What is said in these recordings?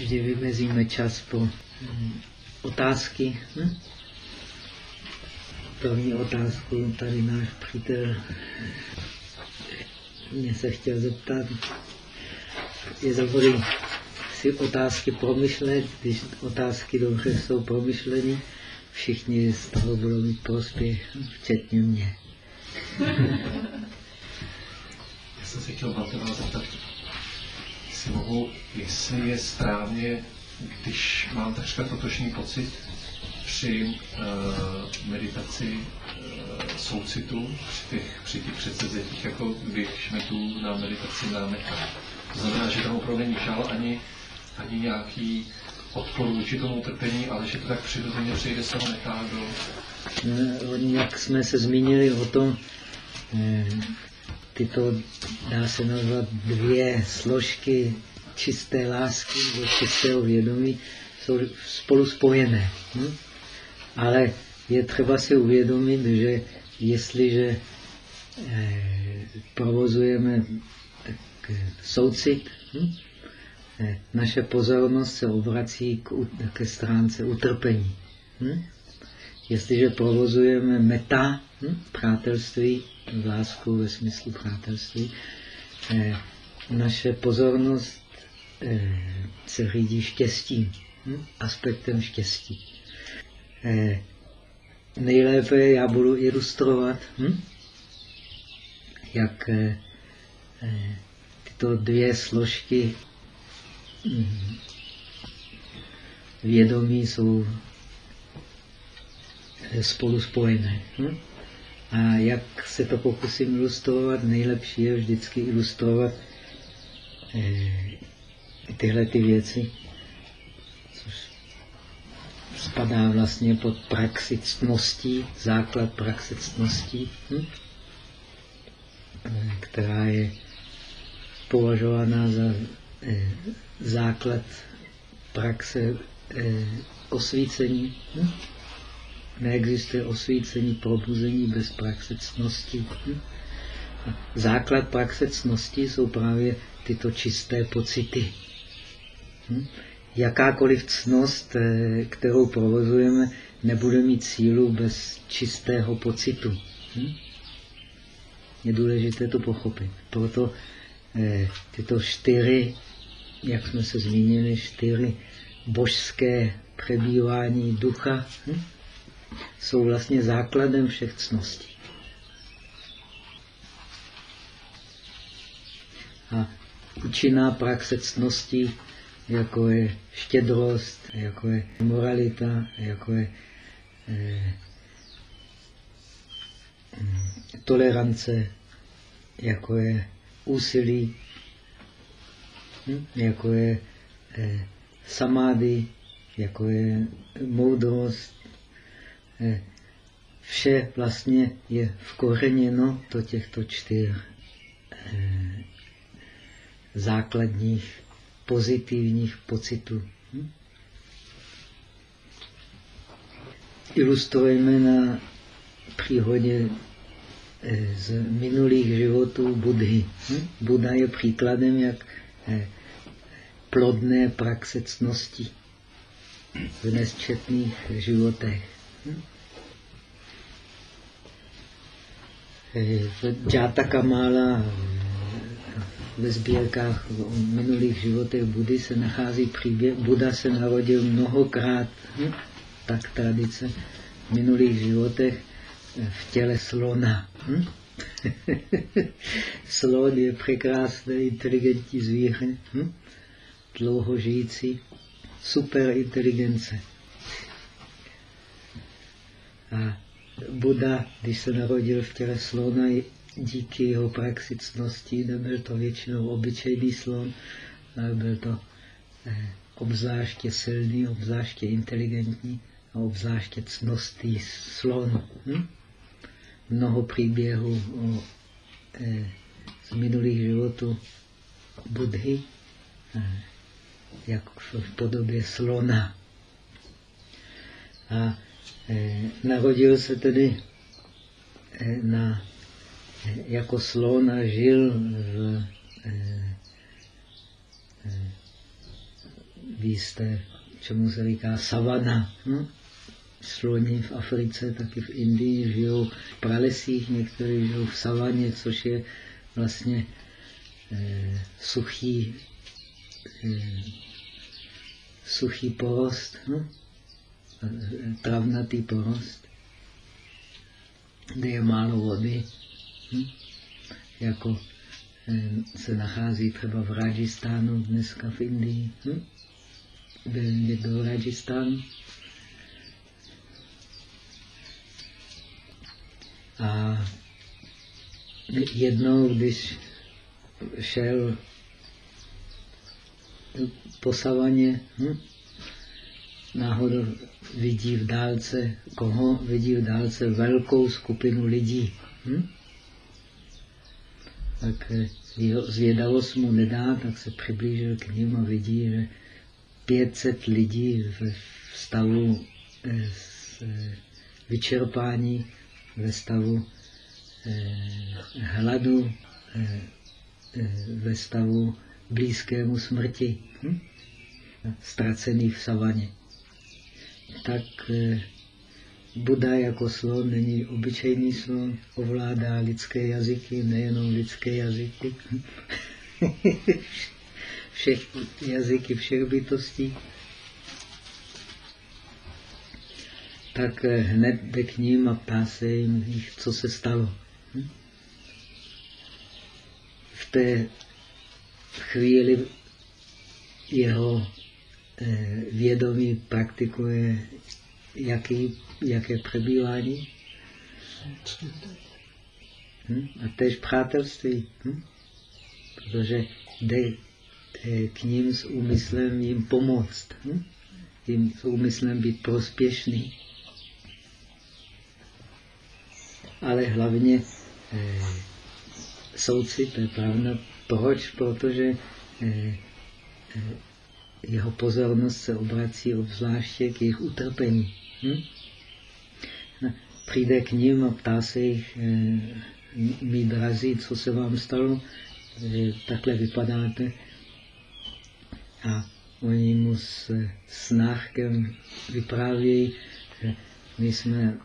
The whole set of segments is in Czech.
Vždy vymezíme čas pro hm, otázky. Hm? První otázku tady náš přítel mě se chtěl zeptat, je dobrý si otázky promyšlet, když otázky dobře jsou promyšleny, všichni z toho budou mít prospěch, včetně mě. Já jsem se chtěl Valtera zeptat, mohu, jestli je správně, když mám takřka totožný pocit při uh, meditaci uh, soucitu, při těch, při těch předsezetích, jako když tu na meditaci na meka. To znamená, že tam opravdu není žal ani, ani nějaký odpor vůči tomu utrpení, ale že to tak přirozeně přejde se ho nechá do... Jak jsme se zmínili o tom, eh, tyto, dá se nazvat, dvě složky čisté lásky nebo čistého vědomí jsou spolu spojené. Hm? Ale je třeba si uvědomit, že jestliže eh, provozujeme soucit, hm? Eh, naše pozornost se obrací k, ke stránce utrpení. Hm? Jestliže provozujeme meta, přátelství, lásku ve smyslu přátelství, eh, naše pozornost eh, se řídí štěstím, hm? aspektem štěstí. Eh, nejlépe já budu ilustrovat, hm? jak tyto dvě složky hm, vědomí jsou spolu spojené. Hm? A jak se to pokusím ilustrovat, nejlepší je vždycky ilustrovat eh, tyhle ty věci, což spadá vlastně pod praxi ctností, základ praxi ctností, hm? Eh, která je považována za eh, základ praxe osvícení. Hm? Neexistuje osvícení, probuzení bez praxe ctnosti. Hm? Základ praxe ctnosti jsou právě tyto čisté pocity. Hm? Jakákoliv cnost, eh, kterou provozujeme, nebude mít sílu bez čistého pocitu. Hm? Je důležité to pochopit. Proto eh, tyto čtyři, jak jsme se zmínili, čtyři božské přebývání ducha hm? Jsou vlastně základem všech cností. A účinná praxe cností jako je štědrost, jako je moralita, jako je eh, tolerance, jako je úsilí, hm? jako je eh, samády, jako je moudrost. Eh, vše vlastně je vkořeněno do těchto čtyř eh, základních pozitivních pocitů. Hm? Ilustrujeme na příhodě eh, z minulých životů Budhy. Hm? Buddha je příkladem, jak plodné praxe cnosti v nesčetných životech. Hm? Eh, v Jatakamala ve sbírkách v minulých životech Budy se nachází příběh. Buda se narodil mnohokrát, hm? tak tradice, v minulých životech v těle slona. Hm? Slon je překrásné, inteligentní zvíře, hm? dlouho žijící, super inteligence. A Buda, když se narodil v těle slona, díky jeho praxicnosti, nebyl to většinou obyčejný slon, ale byl to eh, obzvláště silný, obzvláště inteligentní a obzvláště cnostý slon. Hm? Mnoho příběhů o, eh, z minulých životů Budhy, eh, jak v podobě slona. A narodil se tedy eh, na jako slon a žil v, eh, v jisté, čemu se říká savana. Hm? Sloni v Africe, taky v Indii žijou v pralesích, někteří žijou v savaně, což je vlastně eh, suchý, eh, suchý porost, hm? Travnatý porost, kde je málo vody, hm? jako se nachází třeba v Rajistánu, dneska v Indii. Hm? Byl v Rajistánu? A jednou, když šel po savaně, hm? Náhodou vidí v dálce, koho vidí v dálce velkou skupinu lidí. Hm? Tak eh, zvědavost mu nedá, tak se přiblížil k ním a vidí, že 500 lidí v stavu eh, eh, vyčerpání, ve stavu hladu, ve stavu blízkému smrti, hm? ztracený v savaně. Tak Buda jako slon není obyčejný slon, ovládá lidské jazyky, nejenom lidské jazyky. všech jazyky všech bytostí. Tak hned jde k ním a ptá se jim, co se stalo. Hm? V té chvíli jeho eh, vědomí praktikuje jaký, jaké přebývání. Hm? A tež přátelství. Hm? Protože jde eh, k ním s úmyslem jim pomoct. Hm? Jim s úmyslem být prospěšný. Ale hlavně eh, soucit, pravda. Proč? Protože eh, eh, jeho pozornost se obrací obzvláště k jejich utrpení. Hm? Přijde k ním a ptá se jich, eh, mý drazí, co se vám stalo, že takhle vypadáte. A oni mu s snáhkem vyprávějí, že my jsme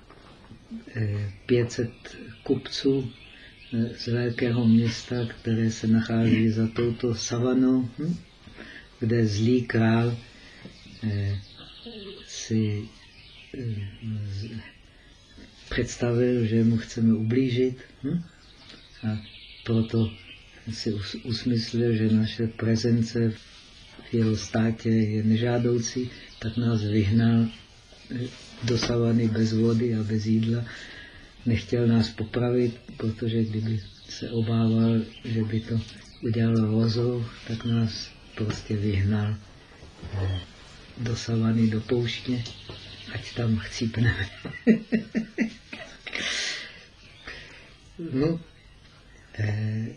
500 eh, kupců eh, z velkého města, které se nachází za touto savanou, hm? Kde zlý král si představil, že mu chceme ublížit hm? a proto si usmyslil, že naše prezence v jeho státě je nežádoucí, tak nás vyhnal eh, do savany bez vody a bez jídla. Nechtěl nás popravit, protože kdyby se obával, že by to udělalo rozhov, tak nás prostě vyhnal eh, do savany, do pouště ať tam chcípneme. no, eh,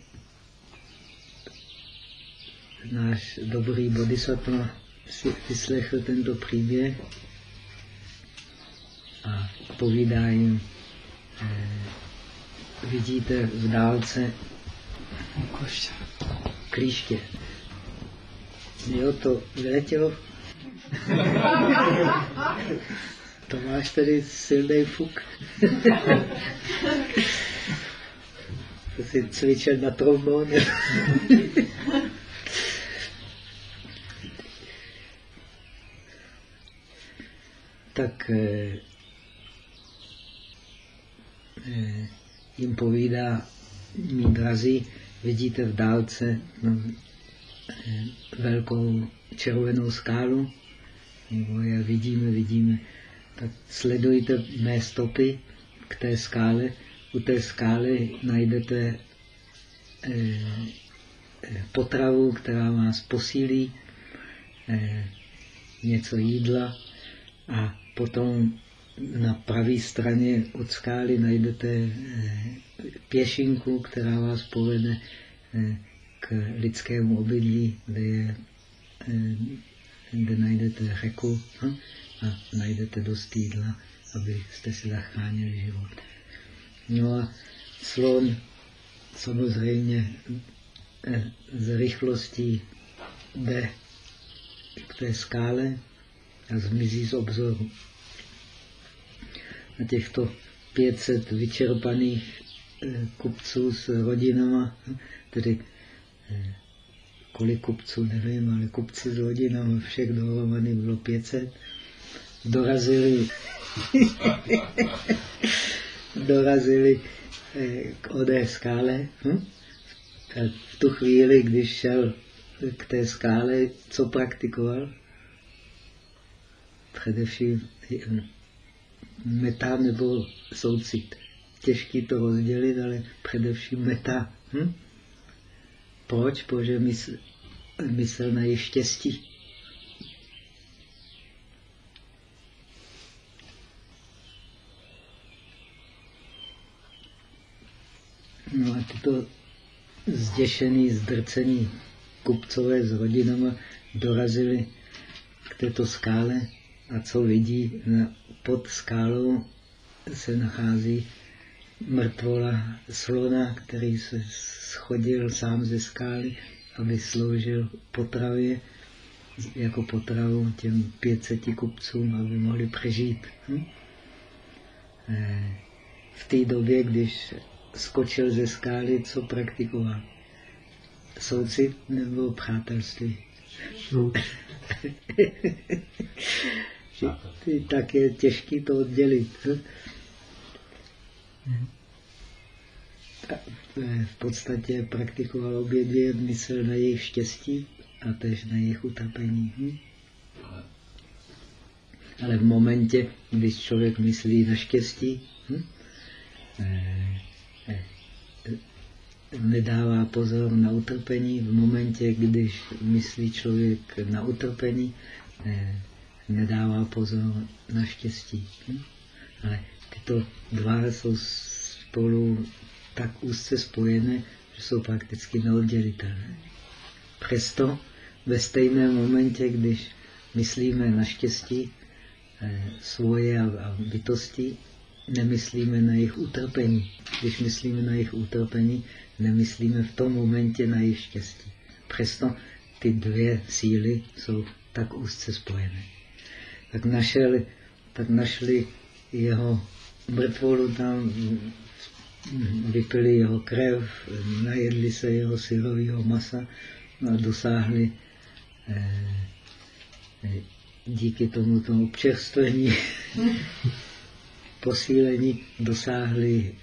náš dobrý bodhisattva si vyslechl tento příběh a povídá jim, eh, vidíte v dálce klíště. Jo, to vyletělo to máš tady silný fuk. to jsi cvičil na trombon. tak eh, eh, jim povídá, mý drazí, vidíte v dálce no, velkou červenou skálu, nebo je vidíme, vidíme, tak sledujte mé stopy k té skále. U té skály najdete eh, eh, potravu, která vás posílí, eh, něco jídla. A potom na pravé straně od skály najdete pěšinku, která vás povede k lidskému obydlí, kde je kde najdete řeku hm? a najdete dost jídla, abyste si zachránili život. No a slon samozřejmě z eh, rychlostí jde k té skále a zmizí z obzoru. Na těchto 500 vyčerpaných eh, kupců s rodinama, tedy eh, kolik kupců, nevím, ale kupci s rodinama, všech dohromady bylo 500, dorazili, dorazili eh, k odé skále. Hm? v tu chvíli, když šel k té skále, co praktikoval? Především meta nebo soucit. Těžký to rozdělit, ale především meta. Hm? Proč? Protože mysl, mysl na její štěstí. No a tyto zděšený, zdrcený kupcové s rodinama dorazili k této skále a co vidí, pod skálou se nachází mrtvola slona, který se schodil sám ze skály, aby sloužil potravě, jako potravu těm 500 kupcům, aby mohli přežít. Hm? Eh, v té době, když skočil ze skály, co praktikoval? Soucit nebo přátelství? tak je těžké to oddělit. V podstatě praktikoval obě dvě, myslel na jejich štěstí a tež na jejich utrpení. Hm? Ale v momentě, když člověk myslí na štěstí, hm? Eh, eh, nedává pozor na utrpení. V momentě, když myslí člověk na utrpení, eh, nedává pozor na štěstí. Hm? Ale tyto dva jsou spolu tak úzce spojené, že jsou prakticky neoddělitelné. Přesto ve stejném momentě, když myslíme na štěstí eh, svoje a, bytosti, nemyslíme na jejich utrpení. Když myslíme na jejich utrpení, nemyslíme v tom momentě na jejich štěstí. Přesto ty dvě síly jsou tak úzce spojené tak našli, tak našli jeho mrtvolu tam, vypili jeho krev, najedli se jeho syrového masa a dosáhli eh, eh, díky tomuto občerstvení, posílení, dosáhli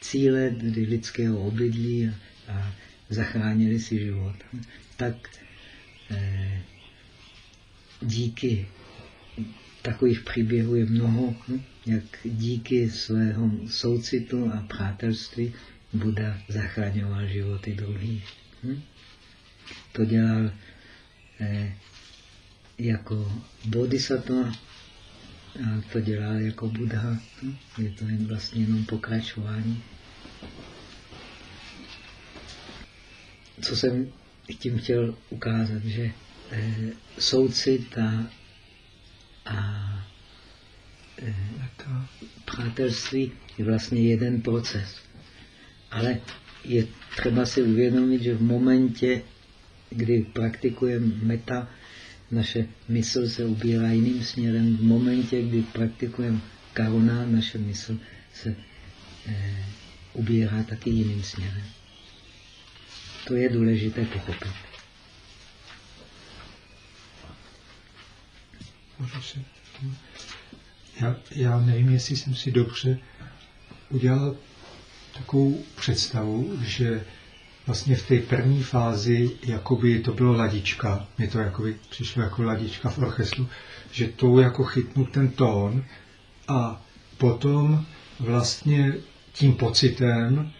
cíle tedy lidského obydlí a, a zachránili si život. Tak eh, díky Takových příběhů je mnoho, hm? Jak díky svého soucitu a přátelství Buda zachraňoval životy druhých. Hm? To dělal eh, jako bodhisattva a to dělal jako Buddha. Hm? Je to jen vlastně jenom pokračování. Co jsem tím chtěl ukázat, že eh, soucit a a přátelství je vlastně jeden proces. Ale je třeba si uvědomit, že v momentě, kdy praktikujeme meta, naše mysl se ubírá jiným směrem. V momentě, kdy praktikujeme karuna, naše mysl se e, ubírá taky jiným směrem. To je důležité pochopit. Můžu si... Já, já nevím, jestli jsem si dobře udělal takovou představu, že vlastně v té první fázi jakoby to bylo ladička, mě to jakoby přišlo jako ladička v orchestru, že tou jako chytnu ten tón a potom vlastně tím pocitem,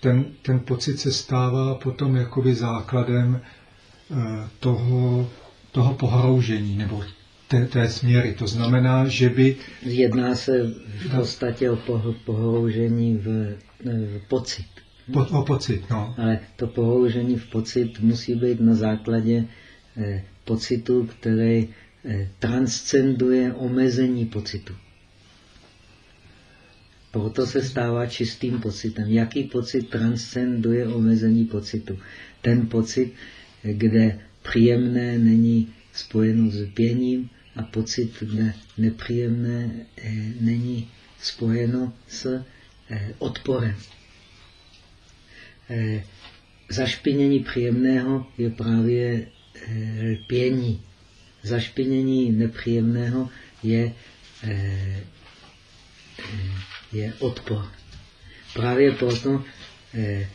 ten, ten pocit se stává potom jakoby základem eh, toho, toho pohroužení nebo té, té směry. To znamená, že by... Jedná se v podstatě o pohroužení v, v pocit. Po, o pocit, no. Ale to pohroužení v pocit musí být na základě eh, pocitu, který eh, transcenduje omezení pocitu. Proto se stává čistým pocitem. Jaký pocit transcenduje omezení pocitu? Ten pocit, kde příjemné není spojeno s pěním a pocit ne, nepříjemné eh, není spojeno s eh, odporem. Eh, zašpinění příjemného je právě eh, pění. Zašpinění nepříjemného je, eh, je odpor. Právě proto eh,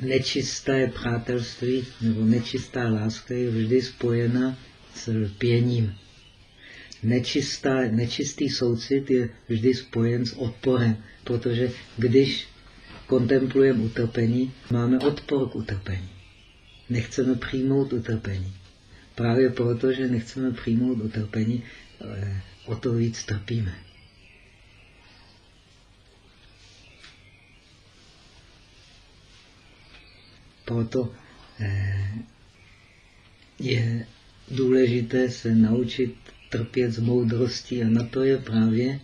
nečisté přátelství nebo nečistá láska je vždy spojena s lpěním. Nečistá, nečistý soucit je vždy spojen s odporem, protože když kontemplujeme utrpení, máme odpor k utrpení. Nechceme přijmout utrpení. Právě proto, že nechceme přijmout utrpení, o to víc trpíme. Proto eh, je důležité se naučit trpět z moudrosti a na to je právě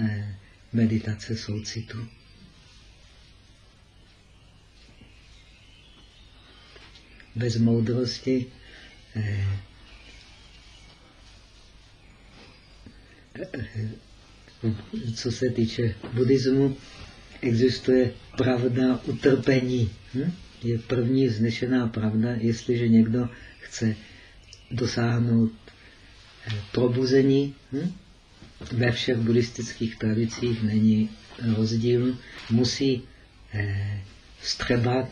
eh, meditace soucitu. Bez moudrosti eh, co se týče buddhismu, existuje pravda utrpení. Hm? Je první vznešená pravda, jestliže někdo chce dosáhnout eh, probuzení. Hm? Ve všech buddhistických tradicích není rozdíl. Musí eh, vstřebat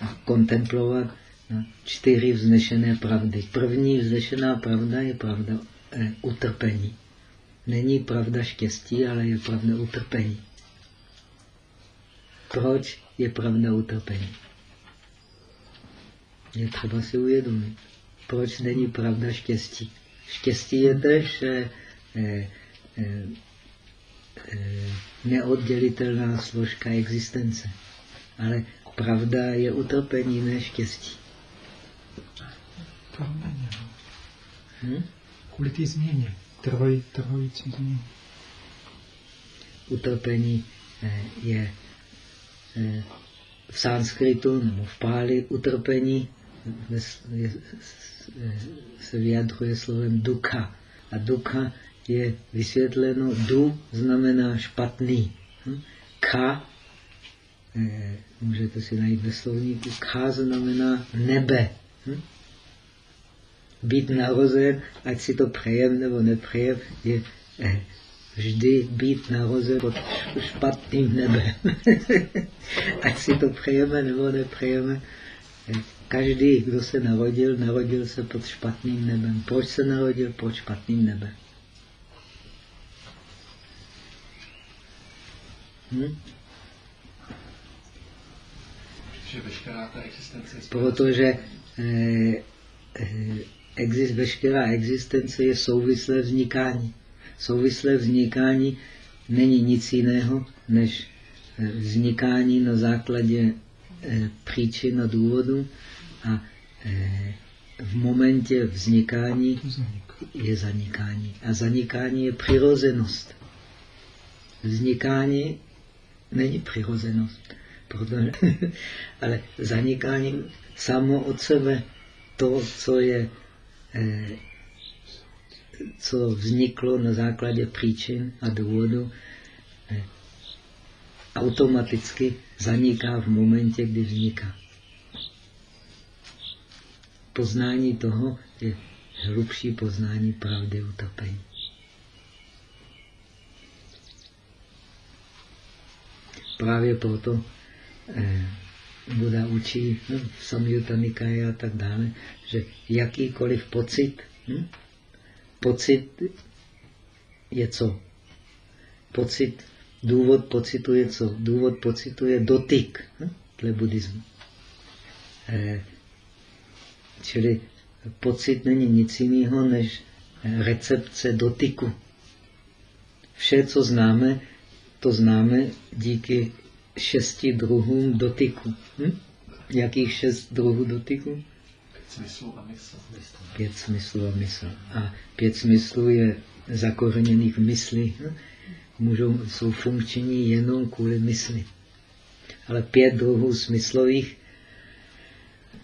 a kontemplovat na čtyři vznešené pravdy. První vznešená pravda je pravda eh, utrpení. Není pravda štěstí, ale je pravda utrpení. Proč je pravda utrpení? Je třeba si uvědomit. Proč není pravda štěstí? Štěstí je tež eh, eh, eh, neoddělitelná složka existence. Ale pravda je utrpení, ne štěstí. Hm? Kvůli té změně, trvají, trvající změně. Utrpení je v sanskritu nebo v páli utrpení se vyjadřuje slovem duka. A duka je vysvětleno, du znamená špatný. Hm? Ka, eh, můžete si najít ve slovníku, ka znamená nebe. Hm? Být narozen, ať si to přejem nebo nepřejem, je eh, vždy být narozen pod špatným nebem. ať si to přejeme nebo nepřejeme, Každý, kdo se narodil, narodil se pod špatným nebem. Proč se narodil pod špatným nebem? Hm? Protože eh, eh, exist, veškerá existence je souvislé vznikání. Souvislé vznikání není nic jiného, než eh, vznikání na základě eh, příčin a důvodů a eh, v momentě vznikání je zanikání. A zanikání je přirozenost. Vznikání není přirozenost. Protože, ale zanikání samo od sebe, to, co je, co vzniklo na základě příčin a důvodu, automaticky zaniká v momentě, kdy vzniká poznání toho je hlubší poznání pravdy utopení. Právě proto eh, Buda učí no, Samyutta a tak dále, že jakýkoliv pocit, hm? Pocit je co? Pocit, důvod pocitu je co? Důvod pocitu je dotyk, hm? buddhismu. Eh, Čili pocit není nic jiného než recepce dotyku. Vše, co známe, to známe díky šesti druhům dotyku. Hm? Jakých šest druhů dotyku? Pět smyslů a mysl. Pět smyslů a mysl. A pět smyslů je zakořeněných v mysli. Můžou, jsou funkční jenom kvůli mysli. Ale pět druhů smyslových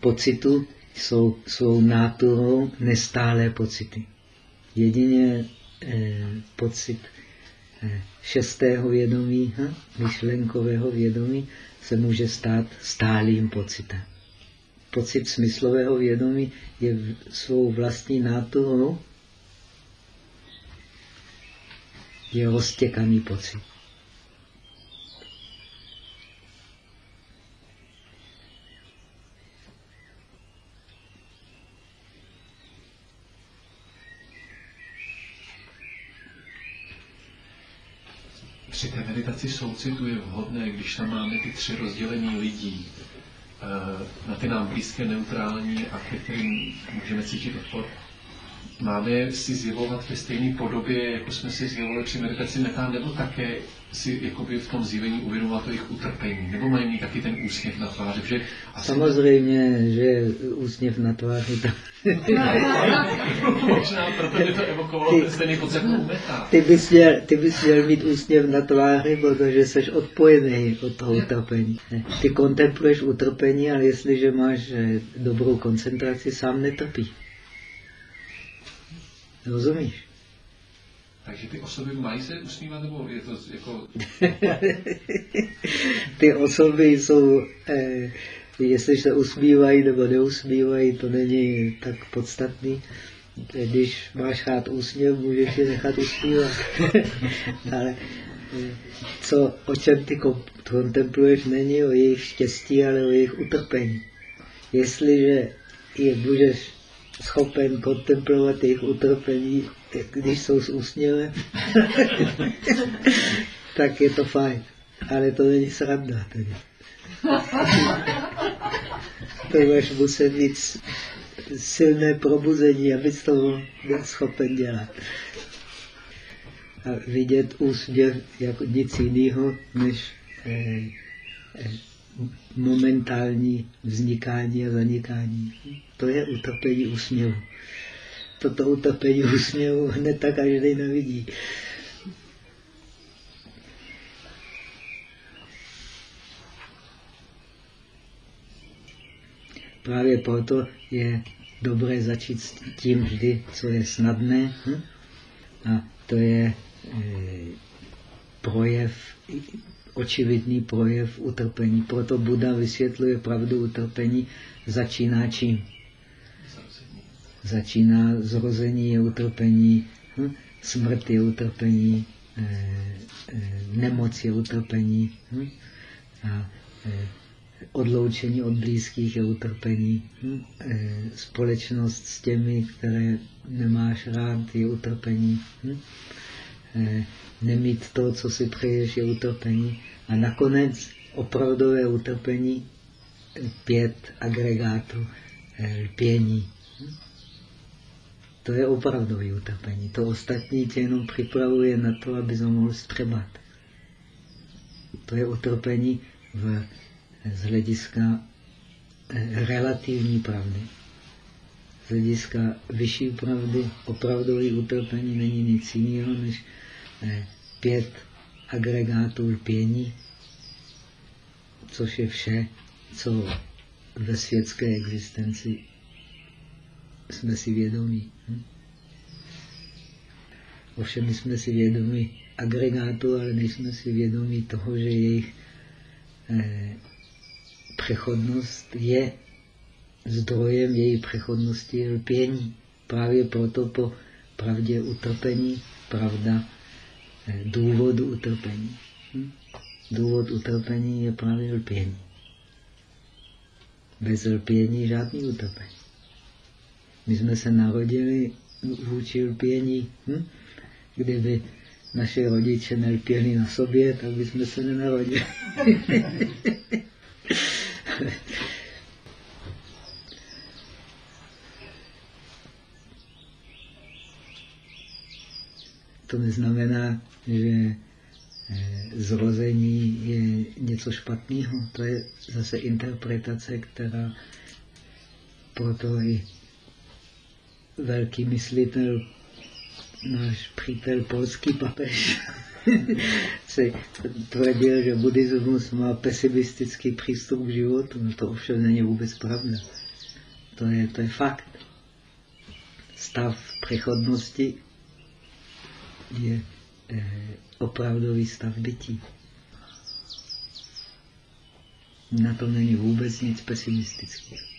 pocitu jsou svou náturou nestálé pocity. Jedině eh, pocit eh, šestého vědomí, hm, myšlenkového vědomí, se může stát stálým pocitem. Pocit smyslového vědomí je svou vlastní náturou je roztěkaný pocit. Při té meditaci soucitu je vhodné, když tam máme ty tři rozdělení lidí, na ty nám blízké, neutrální a ke kterým můžeme cítit odpor, máme si zjevovat ve stejné podobě, jako jsme si zjevovali při meditaci metá, nebo také si jakoby v tom zjevení uvědomovat to jejich utrpení, nebo mají mít taky ten úsměv na tváři, že asi... Samozřejmě, že úsměv na tváři to... Možná, protože to evokovalo ten stejný pocit meta. Ty bys, měl, ty bys měl mít úsměv na tváři, protože jsi odpojený od toho utrpení. Ty kontempluješ utrpení, ale jestliže máš eh, dobrou koncentraci, sám netrpí. Rozumíš? Takže ty osoby mají se usmívat, nebo je to jako... ty osoby jsou, eh, jestli se usmívají nebo neusmívají, to není tak podstatný. Když máš rád úsměv, můžeš je nechat usmívat. ale eh, co, o čem ty kontempluješ, není o jejich štěstí, ale o jejich utrpení. Jestliže je budeš schopen kontemplovat jejich utrpení, když jsou s úsměvem, tak je to fajn. Ale to není sranda tedy. To budeš muset mít silné probuzení, abys to byl schopen dělat. A vidět úsměv jako nic jiného, než eh, eh, momentální vznikání a zanikání. To je utrpení úsměvu. Toto utrpení úsměvu hned tak každý nevidí. Právě proto je dobré začít s tím vždy, co je snadné. Hm? A to je e, projev očividný projev utrpení. Proto Buda vysvětluje pravdu utrpení, začíná čím? Začíná zrození je utrpení, hm? smrt je utrpení, eh, eh, nemoc je utrpení hm? a eh, odloučení od blízkých je utrpení. Hm? Společnost s těmi, které nemáš rád, je utrpení. Nemít to, co si přeješ, je utrpení. A nakonec opravdové utrpení pět agregátů lpění. To je opravdové utrpení. To ostatní tě jenom připravuje na to, aby se mohl střebat. To je utrpení v, z hlediska eh, relativní pravdy. Z hlediska vyšší pravdy opravdové utrpení není nic jiného než eh, pět agregátů lpění, což je vše, co ve světské existenci jsme si vědomí. Hm? Ovšem my jsme si vědomi agregátu, ale nejsme si vědomi toho, že jejich eh, přechodnost je zdrojem její přechodnosti lpění. Právě proto po pravdě utrpení pravda Eh, důvodu utrpení. Hm? Důvod utrpení je právě lpění. Bez lpění žádný utrpení. My jsme se narodili vůči lpění. Hm? Kdyby naše rodiče nelpěli na sobě, tak bychom se nenarodili. to neznamená, že eh, zrození je něco špatného. To je zase interpretace, která proto i velký myslitel, náš přítel polský papež, si tvrdil, že buddhismus má pesimistický přístup k životu. No to ovšem není vůbec pravda. To je, to je fakt. Stav přechodnosti je eh, opravdový stav bytí. Na tom není vůbec nic pesimistického.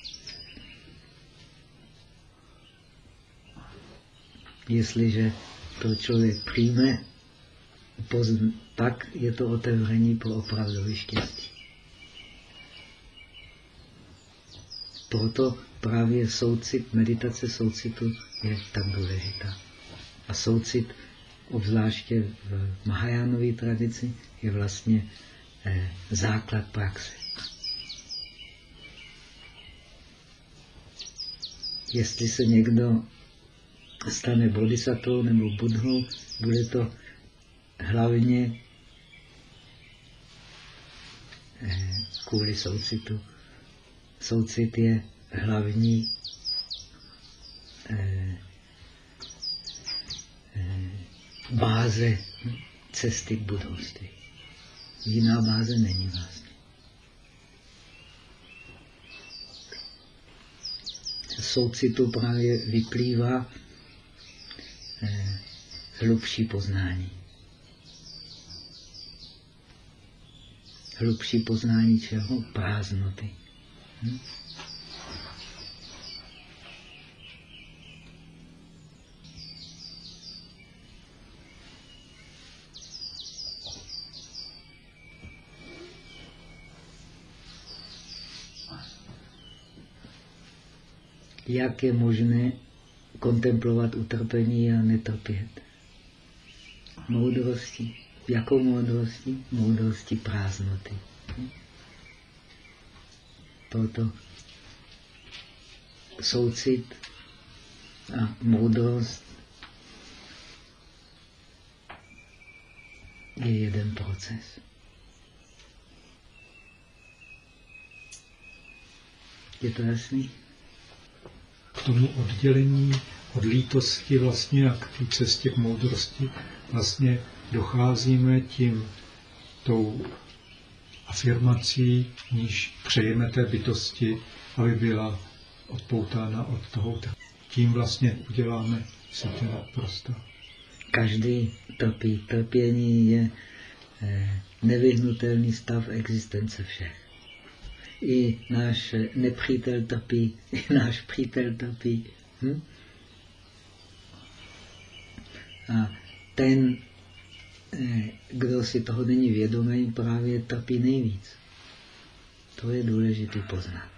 Jestliže to člověk přijme, pak je to otevření pro opravdové štěstí. Proto právě soucit, meditace soucitu je tak důležitá. A soucit, obzvláště v Mahajánové tradici, je vlastně eh, základ praxe. Jestli se někdo stane bodhisattvou nebo budhou, bude to hlavně eh, kvůli soucitu. Soucit je hlavní eh, eh, báze cesty k budovství. Jiná báze není vlastně. Soucitu právě vyplývá hlubší poznání. Hlubší poznání čeho? Prázdnoty. Hm? Jak je možné kontemplovat utrpení a netrpět? moudrosti. Jakou moudrosti? Moudrosti prázdnoty. Toto soucit a moudrost je jeden proces. Je to jasný? Tomu oddělení od lítosti vlastně a k té cestě k moudrosti vlastně docházíme tím tou afirmací, níž přejeme té bytosti, aby byla odpoutána od toho. Tím vlastně uděláme si ten prostor. Každý trpí. Trpění je eh, nevyhnutelný stav existence všech. I náš nepřítel trpí, i náš přítel trpí. Hm? A ten, eh, kdo si toho není vědomý, právě trpí nejvíc. To je důležité poznat.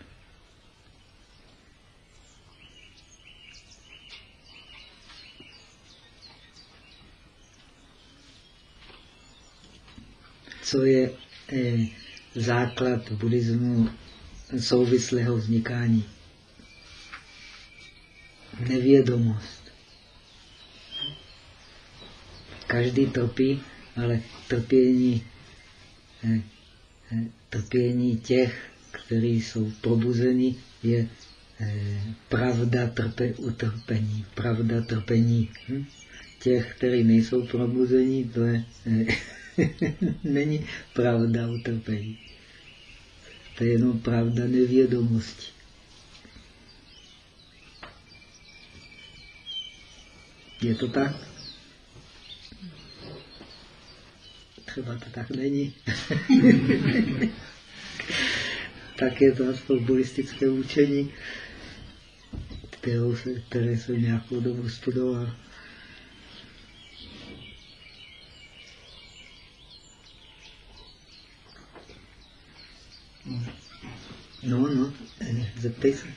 Co je eh, základ buddhismu souvislého vznikání? Nevědomost. Každý trpí, ale trpění, eh, eh, trpění těch, kteří jsou probuzeni, je eh, pravda trpe, utrpení. Pravda trpení. Hm? Těch, kteří nejsou probuzeni, to je, není pravda utrpení. To je jenom pravda nevědomosti. Je to tak? třeba to tak není. tak je to aspoň buddhistické učení, kterou se, které jsem nějakou dobu studoval. No, no, zeptej se.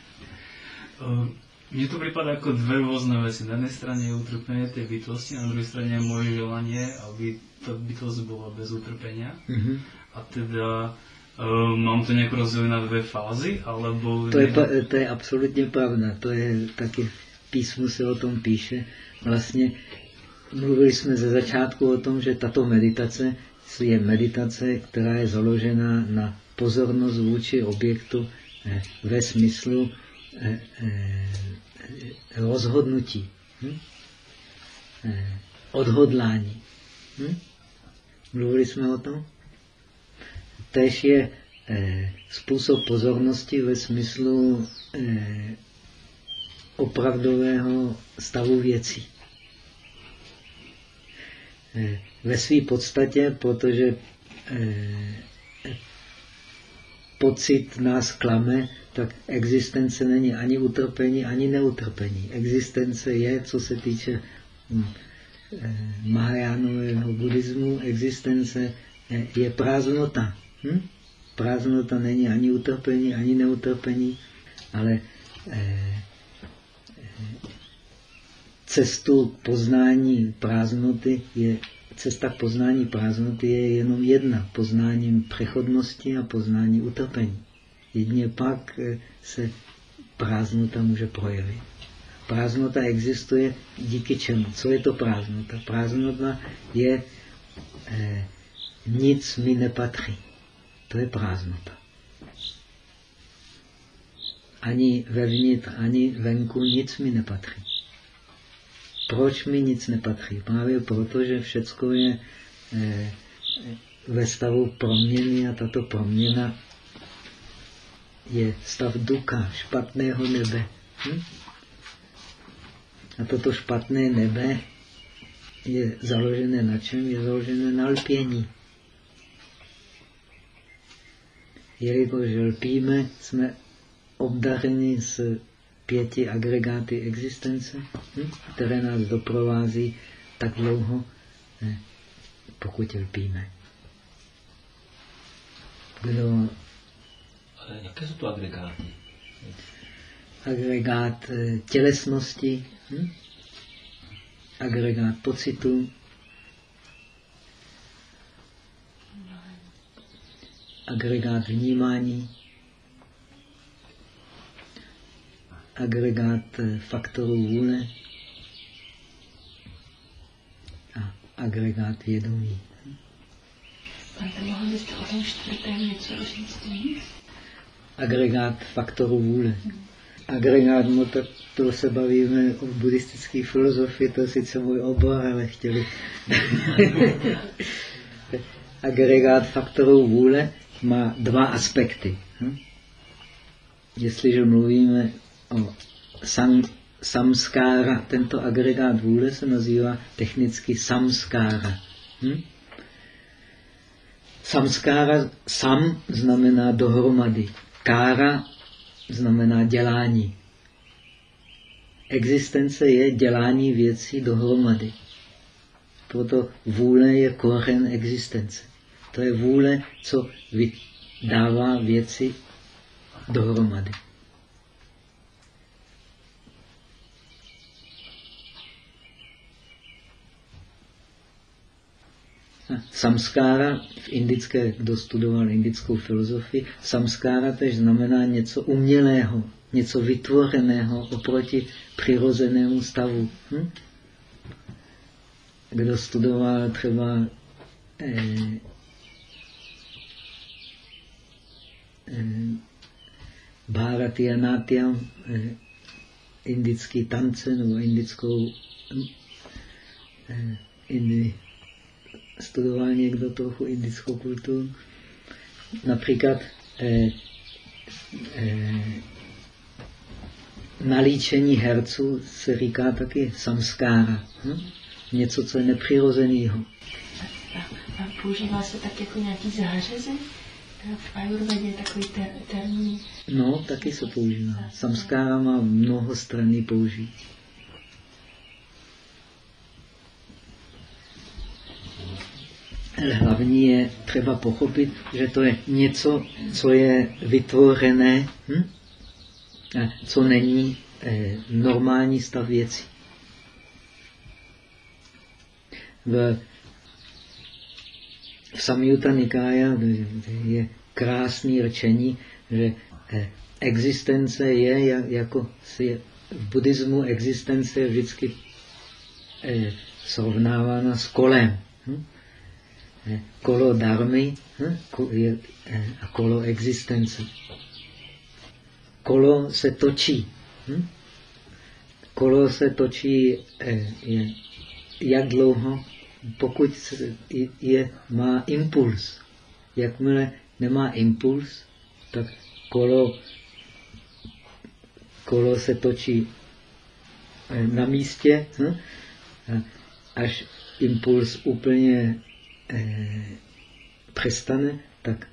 Uh mně to připadá jako dvě různé věci. Na jedné straně je utrpení té bytosti, na druhé straně je moje želání, aby ta bytost byla bez utrpení. Mm-hmm. A teda uh, mám to nějak rozdělit na dvě fázy, alebo... To je, to je absolutně pravda. To je taky v písmu se o tom píše. Vlastně mluvili jsme ze začátku o tom, že tato meditace je meditace, která je založena na pozornost vůči objektu eh, ve smyslu Eh, eh, rozhodnutí, hm? Odhodlání. Hm? Mluvili jsme o tom? Tež je způsob pozornosti ve smyslu opravdového stavu věcí. Ve své podstatě, protože pocit nás klame, tak existence není ani utrpení, ani neutrpení. Existence je, co se týče hm, eh, Mahajánového buddhismu, existence je prázdnota. Hm? Prázdnota není ani utrpení, ani neutrpení, ale eh, cestu poznání prázdnoty je cesta poznání prázdnoty je jenom jedna. Poznáním přechodnosti a poznání utrpení. Jedině pak eh, se prázdnota může projevit. Prázdnota existuje díky čemu? Co je to prázdnota? Prázdnota je eh, nic mi nepatří. To je prázdnota. Ani vevnitř, ani venku nic mi nepatří. Proč mi nic nepatří? Právě proto, že všecko je eh, ve stavu proměny a tato proměna je stav duka, špatného nebe. Hm? A toto špatné nebe je založené na čem? Je založené na lpění. Jelikož lpíme, jsme obdařeni s pěti agregáty existence? Které nás doprovází tak dlouho, pokud lpíme. Kdo... Ale jaké jsou to agregáty? Agregát eh, tělesnosti, hm? agregát pocitu, agregát vnímání, agregát eh, faktorů vůle agregát vědomí. Mohl byste o tom čtvrtém něco říct víc? Agregát faktorů vůle. Agregát, no to, to se bavíme o buddhistické filozofii, to je sice můj obor, ale chtěli. agregát faktorů vůle má dva aspekty. Hm? Jestliže mluvíme o sam, samskára, tento agregát vůle se nazývá technicky samskára. Hm? Samskára, sam znamená dohromady. Kára znamená dělání. Existence je dělání věcí dohromady. Proto vůle je kořen existence. To je vůle, co dává věci dohromady. Samskára v indické, kdo studoval indickou filozofii, samskára tež znamená něco umělého, něco vytvořeného oproti přirozenému stavu. Hm? Kdo studoval třeba eh, eh, Bharatianatyam, eh, indický tance nebo indickou eh, indi, studoval někdo trochu indickou kulturu. Například eh, eh, nalíčení herců se říká taky samskára. Hm? Něco, co je nepřirozeného. Používá se tak jako nějaký zářezy? V ajurvedě takový ter termín. No, taky se používá. Samskára má mnoho strany použít. Hlavní je třeba pochopit, že to je něco, co je vytvořené, hm? co není eh, normální stav věcí. V, v Samyutta Nikája je krásný řečení, že eh, existence je jako si v buddhismu existence je vždycky eh, srovnávána s kolem. Hm? Kolo darmy hm, je kolo existence. Kolo se točí. Hm? Kolo se točí eh, jak dlouho, pokud je, má impuls. Jakmile nemá impuls, tak kolo, kolo se točí eh, na místě, hm? až impuls úplně eh, přestane, tak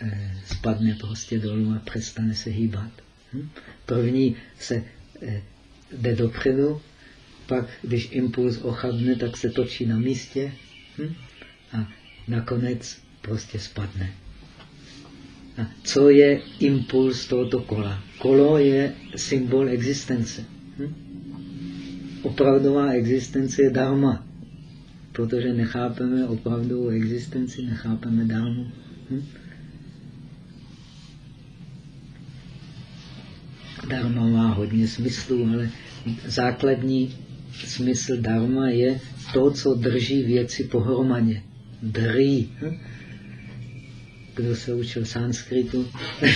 eh, spadne prostě dolů a přestane se hýbat. Hm? První se eh, jde dopředu, pak, když impuls ochabne, tak se točí na místě hm? a nakonec prostě spadne. A co je impuls tohoto kola? Kolo je symbol existence. Hm? Opravdová existence je dharma, protože nechápeme opravdovou existenci, nechápeme dharmu. Hm? Dharma má hodně smyslů, ale základní smysl dharma je to, co drží věci pohromadě. Drý. Hm? Kdo se učil sanskritu?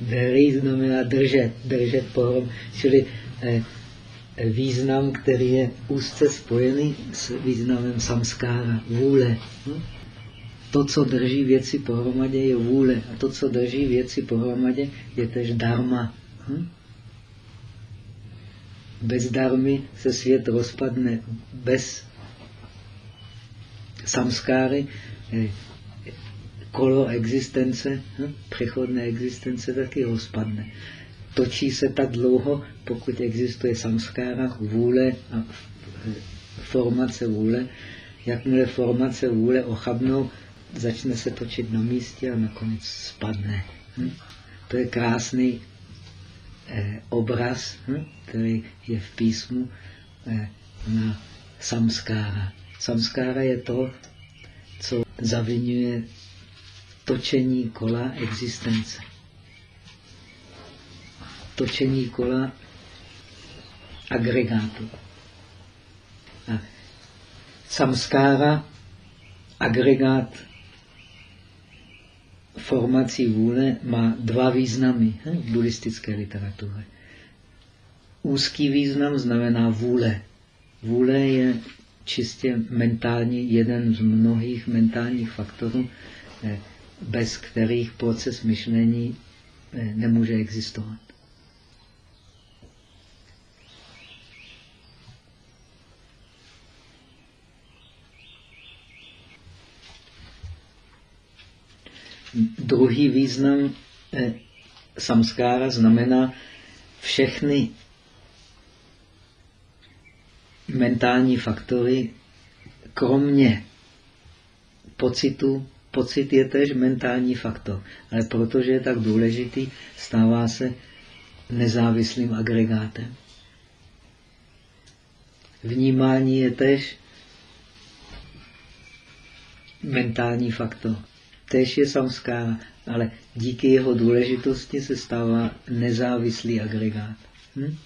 Drý znamená držet, držet pohrom. Čili eh, význam, který je úzce spojený s významem samskára, vůle. Hm? To, co drží věci pohromadě, je vůle. A to, co drží věci pohromadě, je tež dharma. Hm? Bez darmy se svět rozpadne. Bez samskáry eh, kolo existence, hm? přechodné existence taky rozpadne. Točí se tak dlouho, pokud existuje samskára, vůle a formace vůle. Jakmile formace vůle ochabnou, začne se točit na místě a nakonec spadne. Hm? To je krásný eh, obraz, hm? který je v písmu eh, na samskára. Samskára je to, co zavinuje točení kola existence. Točení kola agregátu. A samskára, agregát formací vůle má dva významy v buddhistické literatuře. Úzký význam znamená vůle. Vůle je čistě mentální, jeden z mnohých mentálních faktorů, eh, bez kterých proces myšlení eh, nemůže existovat. Druhý význam eh, samskára znamená všechny mentální faktory, kromě pocitu, pocit je tež mentální faktor, ale protože je tak důležitý, stává se nezávislým agregátem. Vnímání je tež mentální faktor. Tež je samskára, ale díky jeho důležitosti se stává nezávislý agregát. Hm?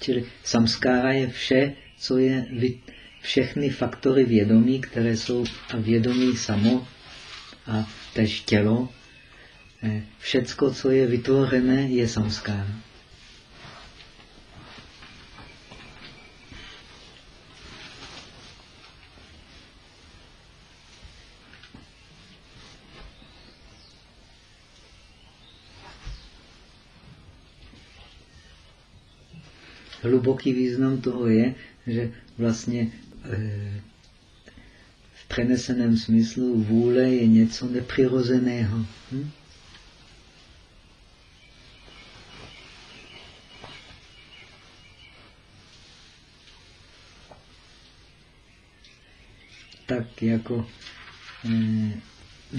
Čili samskára je vše, co je všechny faktory vědomí, které jsou a vědomí samo a tež tělo. Eh, všecko, co je vytvořené, je samskára. Hluboký význam toho je, že vlastně eh, v přeneseném smyslu vůle je něco nepřirozeného. Hm? Tak jako eh,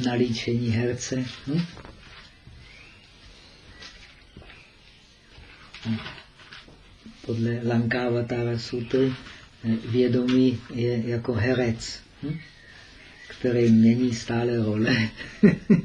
nalíčení herce. Hm podle Lankavatara sutry eh, vědomí je jako herec, hm? který mění stále role.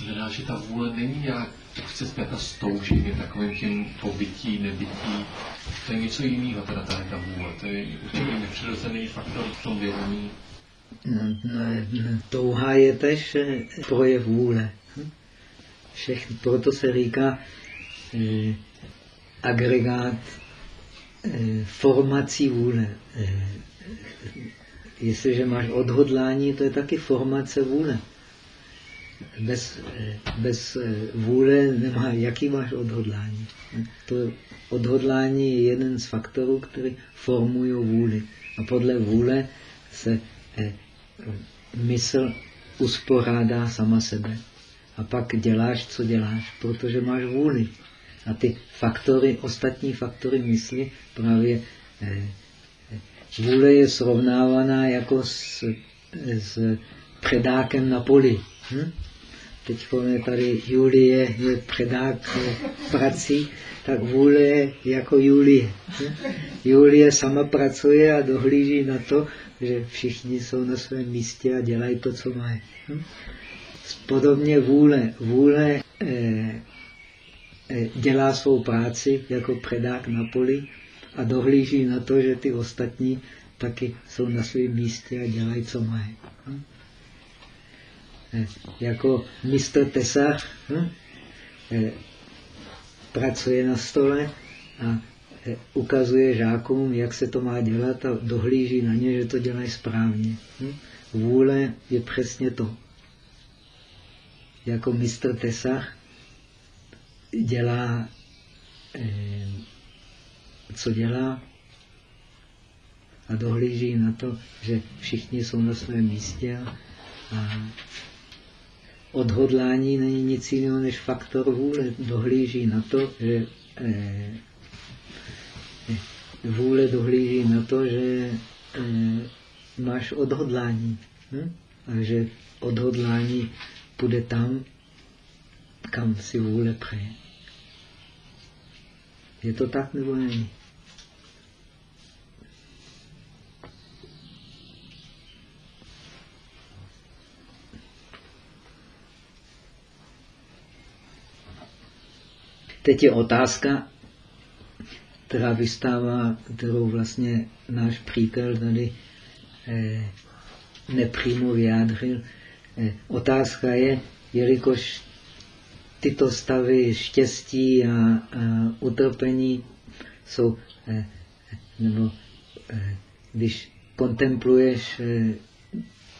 To že ta vůle není nějak chce zpět s toužením, takovým tím pobytí, nebytí. To je něco jiného, teda ta, ta vůle. To je určitě nepřirozený faktor v tom vědomí. No, no, no, touha je tež projev vůle. Hm? všechny, proto se říká eh, agregát eh, formací vůle. Eh, jestliže máš odhodlání, to je taky formace vůle. Bez, bez vůle nemá, jaký máš odhodlání. To odhodlání je jeden z faktorů, který formují vůli. A podle vůle se eh, mysl usporádá sama sebe. A pak děláš, co děláš, protože máš vůli. A ty faktory, ostatní faktory mysli právě eh, vůle je srovnávaná jako s, s předákem na poli. Hm? Teď je tady Julie, je předák prací, tak vůle je jako Julie. Hm? Julie sama pracuje a dohlíží na to, že všichni jsou na svém místě a dělají to, co mají. Hm? Podobně vůle. Vůle eh, eh, dělá svou práci jako předák na poli a dohlíží na to, že ty ostatní taky jsou na svém místě a dělají, co mají. Hm? Eh, jako mistr Tesach hm? eh, pracuje na stole a eh, ukazuje žákům, jak se to má dělat a dohlíží na ně, že to dělají správně. Hm? Vůle je přesně to. Jako mistr Tesach dělá, co dělá, a dohlíží na to, že všichni jsou na svém místě a odhodlání není nic jiného než faktor vůle. Dohlíží na to, že eh, vůle dohlíží na to, že eh, máš odhodlání. Hm? A že odhodlání půjde tam, kam si vůle přeje. Je to tak nebo není? Teď je otázka, která vystává, kterou vlastně náš přítel tady eh, nepřímo vyjádřil. Eh, otázka je, jelikož tyto stavy štěstí a, a utrpení jsou, eh, nebo eh, když kontempluješ eh,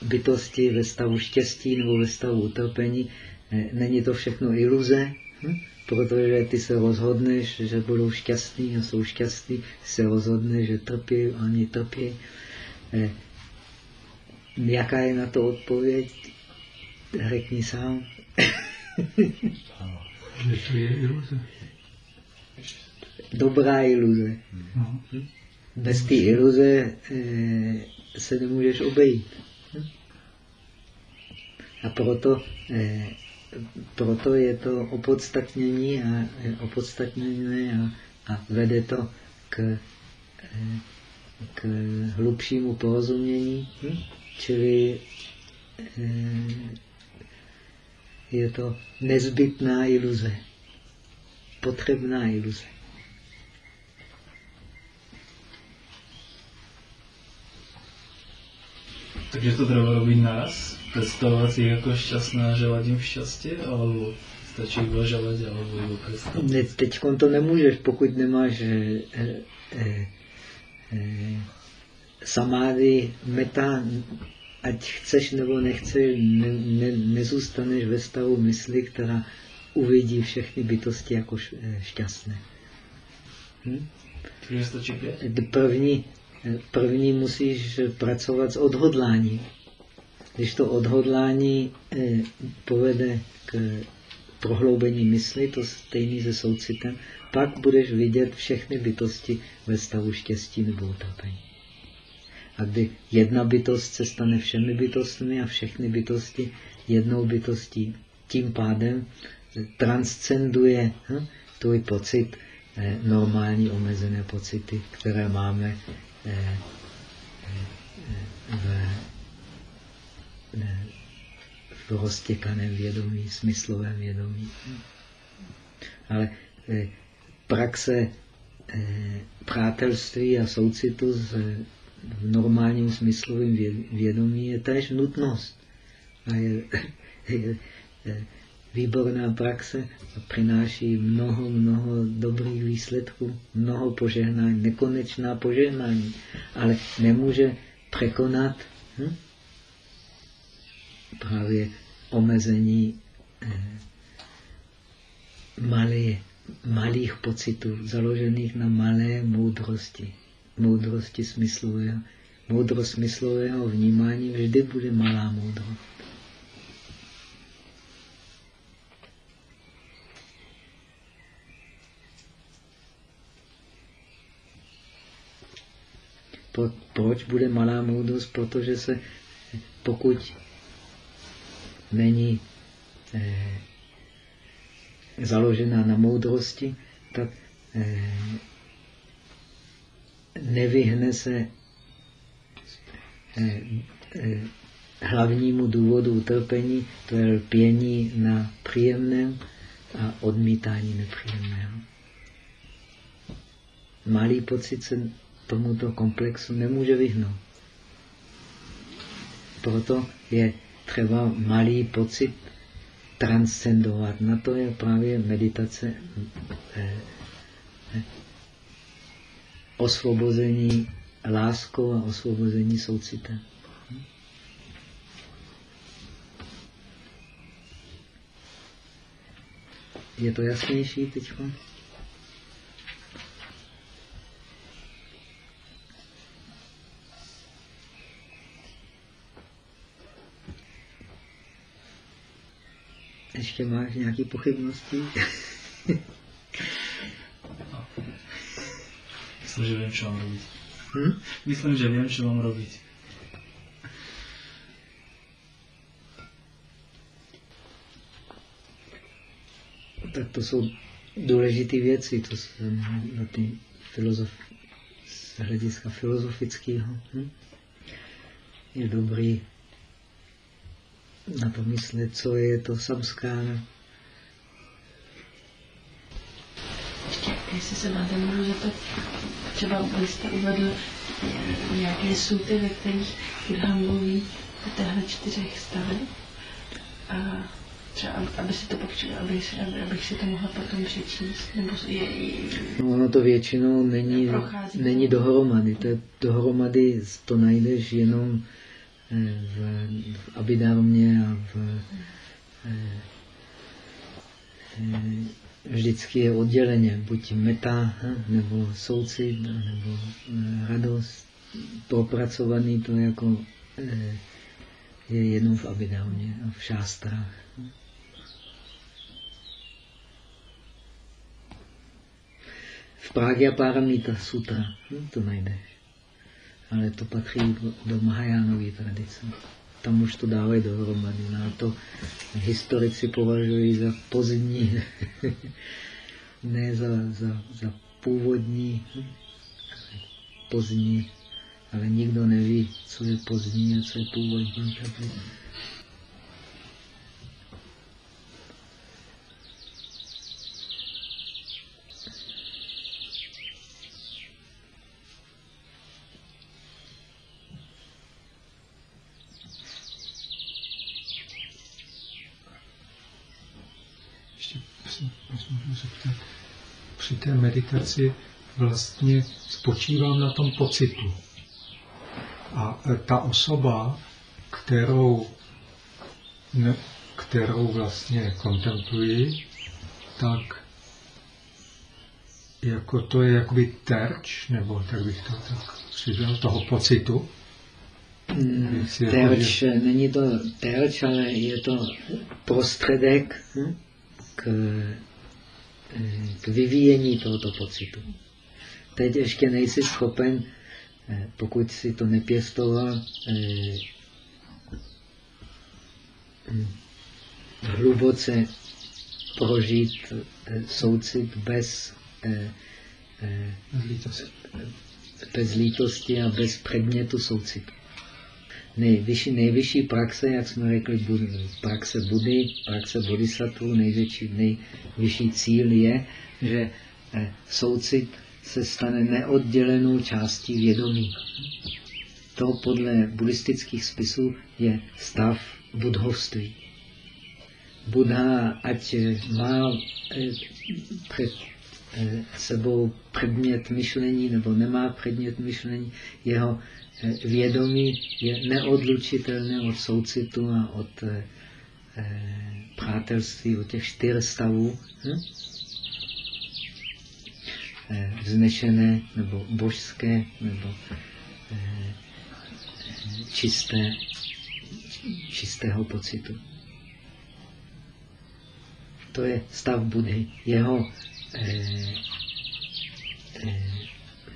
bytosti ve stavu štěstí nebo ve stavu utrpení, eh, není to všechno iluze? Hm? Protože ty se rozhodneš, že budou šťastní a jsou šťastní, se rozhodneš, že trpí a oni trpí. Eh, jaká je na to odpověď? Řekni sám. To je iluze. Dobrá iluze. No. Bez té iluze eh, se nemůžeš obejít. A proto eh, proto je to opodstatnění a opodstatněné a, a vede to k, k hlubšímu porozumění, hm? čili eh, je to nezbytná iluze, potřebná iluze. Takže to treba robiť naraz? Predstavovať si jako šťastná a želať im šťastie? Alebo stačí iba želať alebo iba predstavovať? Ne, teď to nemůžeš, pokud nemáš eh, eh, eh, samády, meta, ať chceš nebo nechceš, ne, ne, nezůstaneš ve stavu mysli, která uvidí všechny bytosti jako eh, šťastné. Hm? První, První musíš pracovat s odhodláním. Když to odhodlání eh, povede k prohloubení mysli, to stejný se soucitem, pak budeš vidět všechny bytosti ve stavu štěstí nebo utrpení. A kdy jedna bytost se stane všemi bytostmi a všechny bytosti jednou bytostí, tím pádem transcenduje hm, tvůj pocit, eh, normální omezené pocity, které máme v, v roztěkaném vědomí, smyslovém vědomí. Ale eh, praxe eh, přátelství a soucitu s v normálním smyslovém vědomí je též nutnost. A je, je, výborná praxe a přináší mnoho, mnoho dobrých výsledků, mnoho požehnání, nekonečná požehnání, ale nemůže překonat hm? Právě omezení eh, malé, malých pocitů, založených na malé moudrosti. Moudrosti smyslového. Moudrost smyslového vnímání vždy bude malá moudrost. Proč bude malá moudrost? Protože se, pokud není eh, založená na moudrosti, tak eh, nevyhne se eh, eh, hlavnímu důvodu utrpení, to je lpění na příjemném a odmítání nepříjemného. Malý pocit se tomuto komplexu nemůže vyhnout. Proto je třeba malý pocit transcendovat. Na to je právě meditace eh, eh, osvobození láskou a osvobození soucitem. Je to jasnější teď? Ještě máš nějaké pochybnosti? Myslím, že vím, co mám robiť. Hm? Myslím, že vím, co mám robiť. Tak to jsou důležité věci, to jsou na ty filozof, z hlediska filozofického. Hm? Je dobrý na to myslet, co je to samskára. Ještě, jestli se máte můžu zeptat, třeba byste uvedl nějaké suty, ve kterých Buddha mluví o těchto čtyřech stavech. A třeba, aby si to pak, aby, aby, abych si to mohla potom přečíst, nebo je, je, no, ono to většinou není, není dohromady. To je, dohromady to najdeš jenom v, v Abidarmě a v, eh, eh, vždycky je odděleně, buď meta, nebo soucit, nebo eh, radost. Propracovaný to jako je jenom v Abidarmě a v šástrách. V Pragya Paramita Sutra, hm, to najdeš ale to patří do Mahajánové tradice. Tam už to dávají dohromady. No to historici považují za pozdní, ne za, za, za původní, pozdní, ale nikdo neví, co je pozdní a co je původní. Té meditaci vlastně spočívám na tom pocitu. A e, ta osoba, kterou, ne, kterou vlastně kontempluji, tak jako to je jakoby terč, nebo tak bych to tak přidal, toho pocitu. Hmm, terč, jako, že... není to terč, ale je to prostředek hm, k k vyvíjení tohoto pocitu. Teď ještě nejsi schopen, eh, pokud si to nepěstoval, eh, hluboce prožít eh, soucit bez, bez lítosti a bez předmětu soucitu nejvyšší, nejvyšší praxe, jak jsme řekli, praxe Budy, praxe bodhisattva, největší, nejvyšší cíl je, že eh, soucit se stane neoddělenou částí vědomí. To podle buddhistických spisů je stav budhovství. Buddha, ať má před sebou předmět myšlení nebo nemá předmět myšlení, jeho vědomí je neodlučitelné od soucitu a od přátelství, od těch čtyř stavů. Hm? vznešené nebo božské nebo čisté, čistého pocitu. To je stav Budhy. Jeho eh, eh,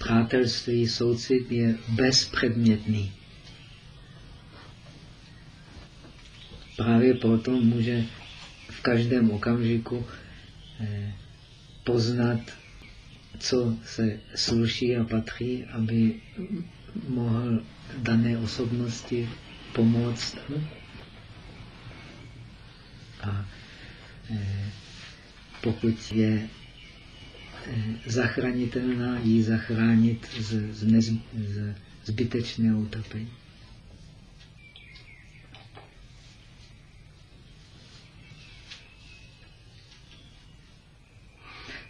přátelství, soucit je bezpředmětný. Právě proto může v každém okamžiku eh, poznat, co se sluší a patří, aby mohl dané osobnosti pomoct. A eh, pokud je zachránitelná, ji zachránit z, z, nez, z zbytečného utrpení.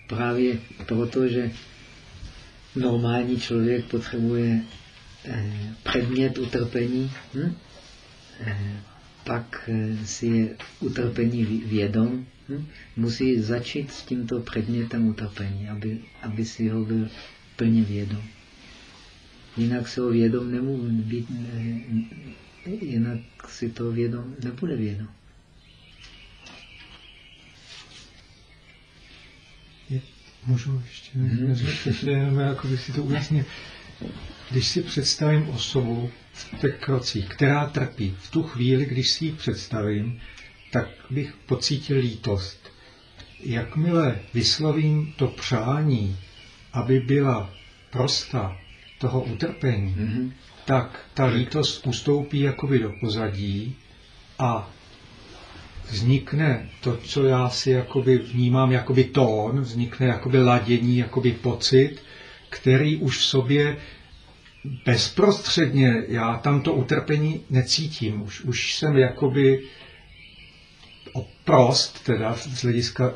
Právě proto, že normální člověk potřebuje eh, předmět utrpení, hm? eh, pak eh, si je utrpení vědom, hm? musí začít s tímto předmětem utrpení, aby, aby si ho byl plně vědom. Jinak se ho vědom nemůže být, jinak si to vědom nebude vědom. Můžu ještě nezvědět, jenom jako bych si to ujasnil. Když si představím osobu v těch krocích, která trpí, v tu chvíli, když si ji představím, tak bych pocítil lítost. Jakmile vyslovím to přání, aby byla prosta toho utrpení, mm-hmm. tak ta lítost ustoupí jakoby do pozadí a vznikne to, co já si jakoby vnímám jakoby tón, vznikne jakoby ladění, jakoby pocit, který už v sobě bezprostředně, já tam to utrpení necítím. Už, už jsem jakoby oprost, teda z hlediska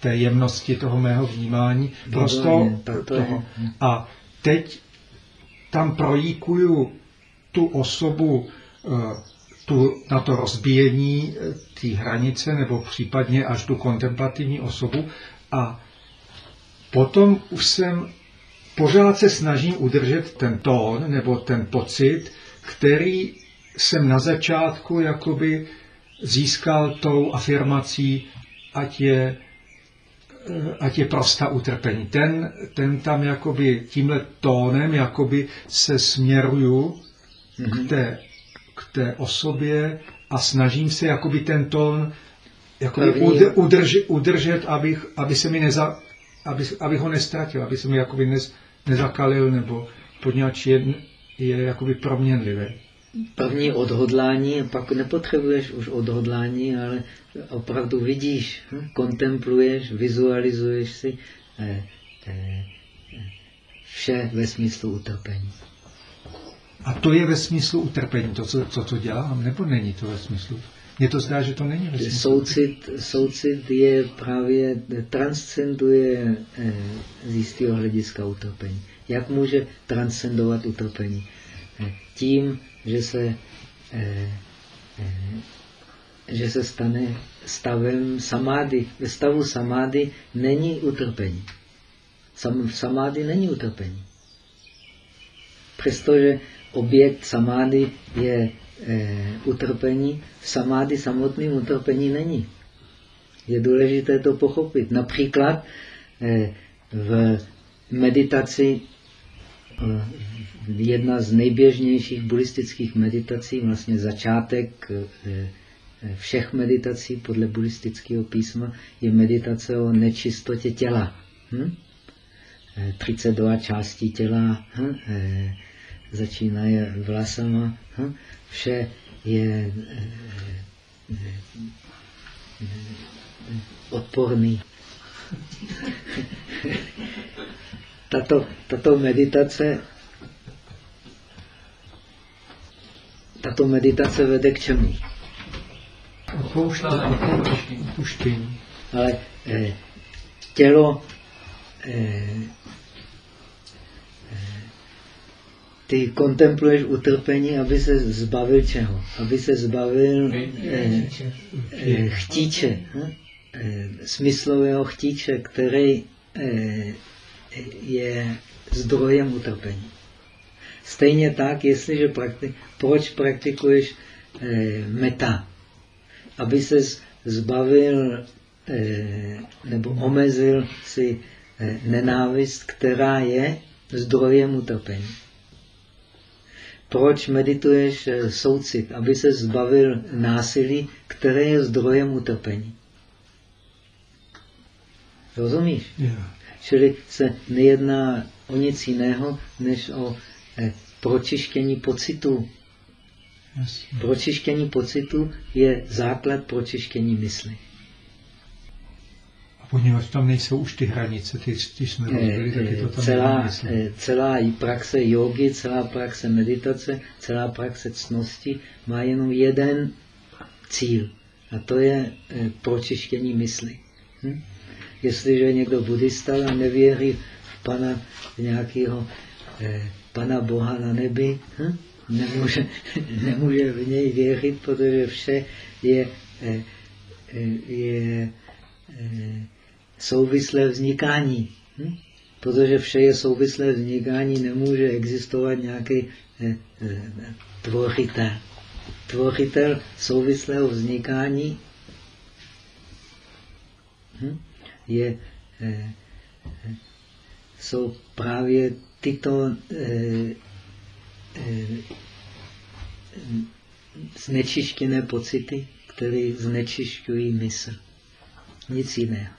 té jemnosti toho mého vnímání, prosto toho. A teď tam projíkuju tu osobu eh, tu, na to rozbíjení eh, té hranice nebo případně až tu kontemplativní osobu a potom už jsem pořád se snažím udržet ten tón nebo ten pocit, který jsem na začátku jakoby získal tou afirmací, ať je, ať je prosta utrpení. Ten, ten tam jakoby tímhle tónem jakoby se směruju mm-hmm. k, mhm. té, k té osobě a snažím se jakoby ten tón jakoby udržet, udržet abych, aby se mi neza, aby, abych ho nestratil, aby se mi jakoby nez, nezakalil nebo poněvadž je, je jakoby proměnlivé. První odhodlání, pak nepotřebuješ už odhodlání, ale opravdu vidíš, hm? kontempluješ, vizualizuješ si eh, eh, vše ve smyslu utrpení. A to je ve smyslu utrpení, to, co, co to dělám, nebo není to ve smyslu? Mně to zdá, že to není ve smyslu. Soucit, soucit je právě, transcenduje eh, z jistého hlediska utrpení. Jak může transcendovat utrpení? Eh, tím, že se, eh, eh, že se stane stavem samády. Ve stavu samády není utrpení. V samády není utrpení. Přestože objekt samády je eh, utrpení, v samády samotným utrpení není. Je důležité to pochopit. Například eh, v meditaci eh, jedna z nejběžnějších buddhistických meditací, vlastně začátek eh, všech meditací podle buddhistického písma, je meditace o nečistotě těla. Hm? 32 částí těla, hm? začínají vlasama, hm? vše je eh, eh, odporný. Tato, tato meditace tato meditace vede k čemu? Odpuštění. Ale eh, tělo eh, eh, ty kontempluješ utrpení, aby se zbavil čeho? Aby se zbavil eh, eh, chtíče, hm? eh, smyslového chtíče, který eh, je zdrojem utrpení. Stejně tak, jestliže prakti proč praktikuješ eh, meta? Aby se zbavil eh, nebo omezil si eh, nenávist, která je zdrojem utrpení. Proč medituješ eh, soucit? Aby se zbavil násilí, které je zdrojem utrpení. Rozumíš? Yeah. Čili se nejedná o nic jiného, než o pročištění pocitu. Pročištění pocitu je základ pročištění mysli. A poněvadž tam nejsou už ty hranice, ty, ty jsme rozbili, tak je to tam celá, eh, celá i praxe jogy, celá praxe meditace, celá praxe cnosti má jenom jeden cíl. A to je eh, pročištění mysli. Hm? Jestliže je někdo buddhista a nevěří v pana nějakého eh, pana Boha na nebi, hm? nemůže, nemůže v něj věřit, protože vše je, eh, eh, je eh, souvislé vznikání. Hm? Protože vše je souvislé vznikání, nemůže existovat nějaký tvořitel. Tvořitel souvislého vznikání hm? je, jsou právě tyto eh, eh, znečištěné pocity, které znečišťují mysl. Nic jiného.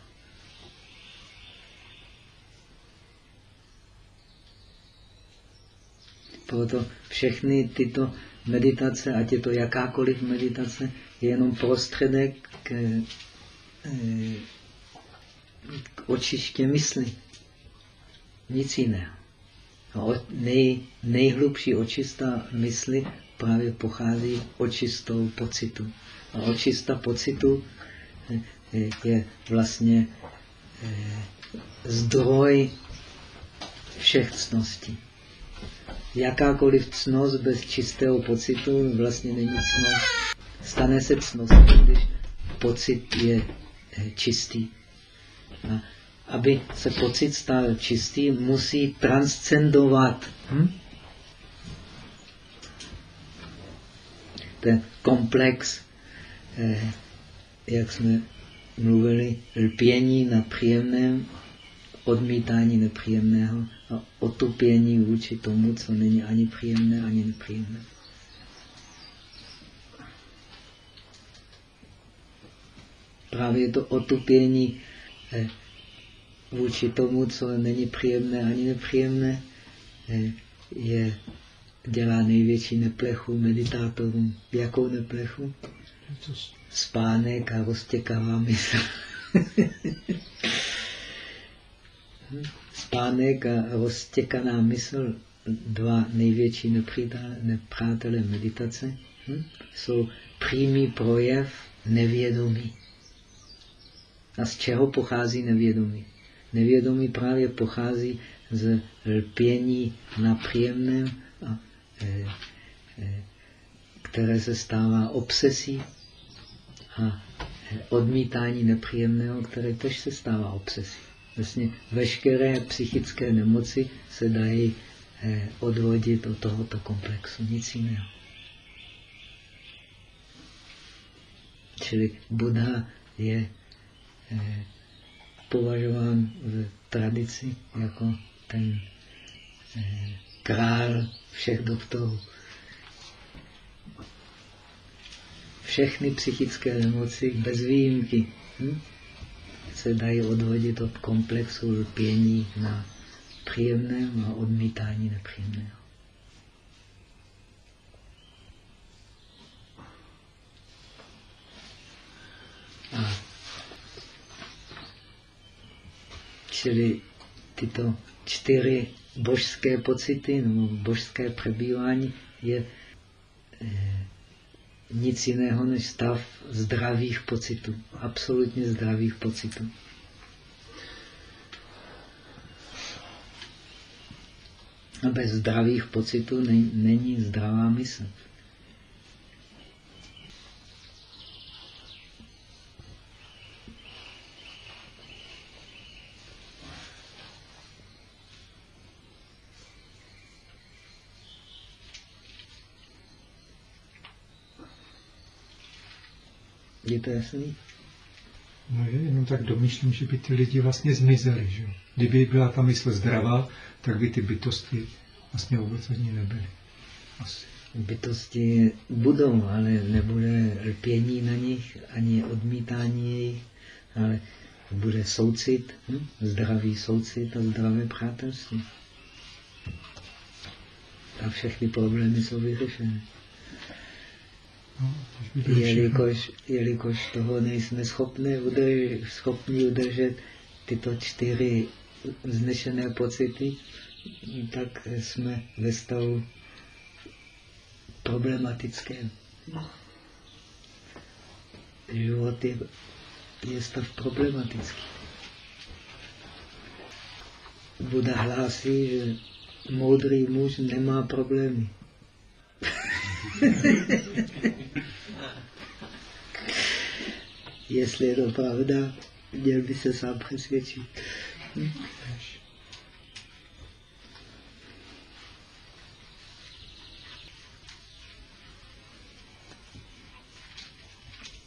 Proto všechny tyto meditace, ať je to jakákoliv meditace, je jenom prostředek k, eh, k očiště mysli. Nic jiného. A nej, nejhlubší očista mysli právě pochází očistou pocitu. A očista pocitu eh, eh, je vlastně eh, zdroj všech cností. Jakákoliv cnost bez čistého pocitu vlastně není cnost. Stane se cností, když pocit je čistý. A aby se pocit stal čistý, musí transcendovat. Hm? Ten komplex, eh, jak jsme mluvili, lpění na příjemném, odmítání nepříjemného a otupění vůči tomu, co není ani příjemné, ani nepříjemné. Právě to otupění eh, vůči tomu, co není příjemné ani nepříjemné, eh, je, dělá největší neplechu meditátorům. Jakou neplechu? Spánek a roztěkavá mysl. Spánek a roztěkaná mysl, dva největší nepřátelé meditace, hm? jsou přímý projev nevědomí. A z čeho pochází nevědomí? Nevědomí právě pochází z lpění na příjemném, e, e, které se stává obsesí a e, odmítání nepříjemného, které tež se stává obsesí. Vlastně veškeré psychické nemoci se dají odvodit od tohoto komplexu, nic jiného. Čili Buddha je považován v tradici jako ten eh, král všech doktorů. Všechny psychické nemoci bez výjimky hm? se dají odvodit od komplexu lpění na příjemném a odmítání nepříjemného. A čili tyto čtyři božské pocity nebo božské přebývání je eh, nic jiného než stav zdravých pocitů. Absolutně zdravých pocitů. A bez zdravých pocitů není zdravá mysl. To jasný? No je, jenom tak domýšlím, že by ty lidi vlastně zmizeli. Že? Kdyby byla ta mysl zdravá, tak by ty bytosti vlastně vůbec ani nebyly. Asi. Bytosti budou, ale nebude lpění na nich, ani odmítání jejich, ale bude soucit, hm? zdravý soucit a zdravé přátelství. A všechny problémy jsou vyřešené. No, jelikož, jelikož toho nejsme schopni udržet, schopni udržet tyto čtyři vznešené pocity, tak jsme ve stavu problematickém. Život je, je stav problematický. Buda hlásí, že moudrý muž nemá problémy. Jestli je to pravda, měl by se sám přesvědčit.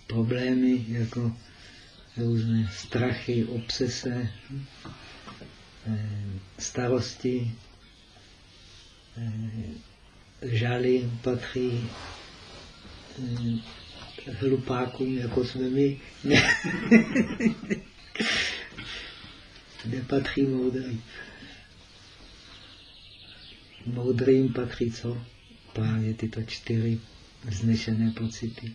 Problémy jako různé strachy, obsese, eh, starosti, eh, žály patří hm, hlupákům, jako jsme my. Nepatří moudrým. Moudrým patří co? Právě tyto čtyři vznešené pocity.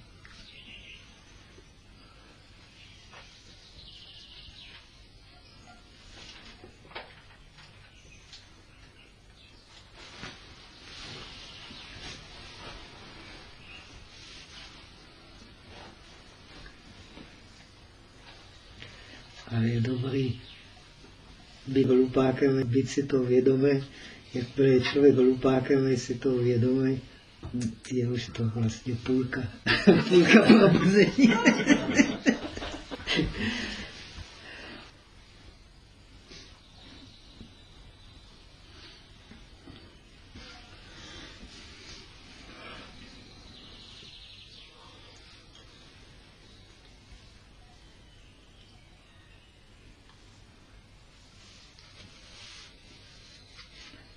ale je dobrý být hlupákem, být si to vědomé. Jak je člověk hlupákem, je si to vědomé, je už to vlastně půlka, půlka probuzení.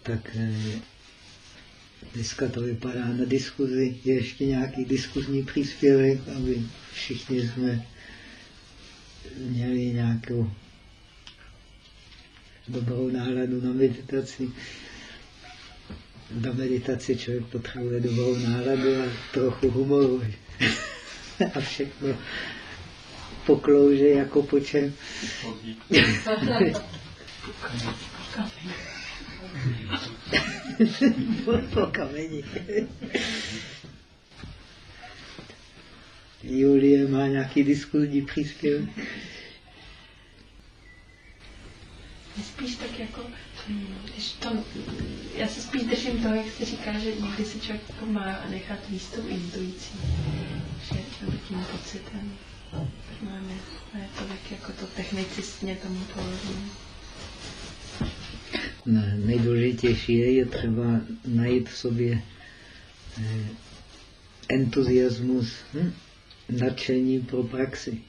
Tak eh, dneska to vypadá na diskuzi, je ještě nějaký diskuzní příspěvek, aby všichni jsme měli nějakou dobrou náladu na meditaci. Na meditaci člověk potřebuje dobrou náladu a trochu humoru. a všechno poklouže jako po čem. po kameni. Julie má nějaký diskuzní příspěvek. Spíš tak jako, když to, já se spíš držím toho, jak se říká, že někdy si člověk jako má nechat výst tou intuicí, že nebo tím pocitem. Máme, to tak jako to technicistně tomu položím nejdůležitější je, je třeba najít v sobě eh, entuziasmus, hm? nadšení pro praxi.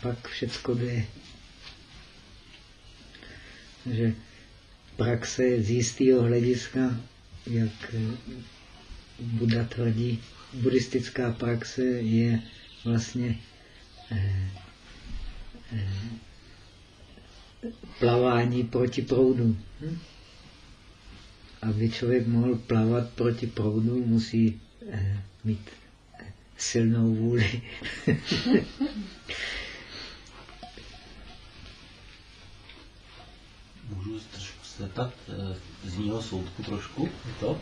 Pak všecko jde. Že praxe z jistého hlediska, jak eh, Buda tvrdí, buddhistická praxe je vlastně eh, eh, plavání proti proudu. Hm? Aby člověk mohl plavat proti proudu, musí eh, mít eh, silnou vůli. Můžu trošku se zeptat eh, z jiného soudku trošku? To?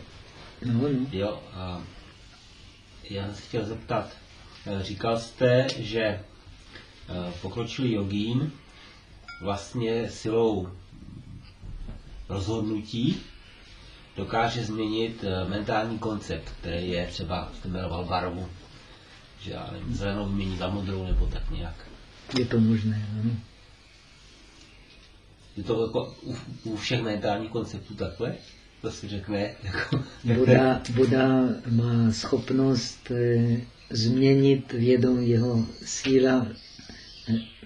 No, no. Jo, a já se chtěl zeptat, eh, říkal jste, že pokročilý jogín vlastně silou rozhodnutí dokáže změnit eh, mentální koncept, který je třeba, jste jmenoval barvu, že já nevím, zelenou vymění za modrou nebo tak nějak. Je to možné, ano. Je to jako u, u všech mentálních konceptů takhle? To si řekne jako... Buda, Buda má schopnost eh, změnit vědomí, jeho síla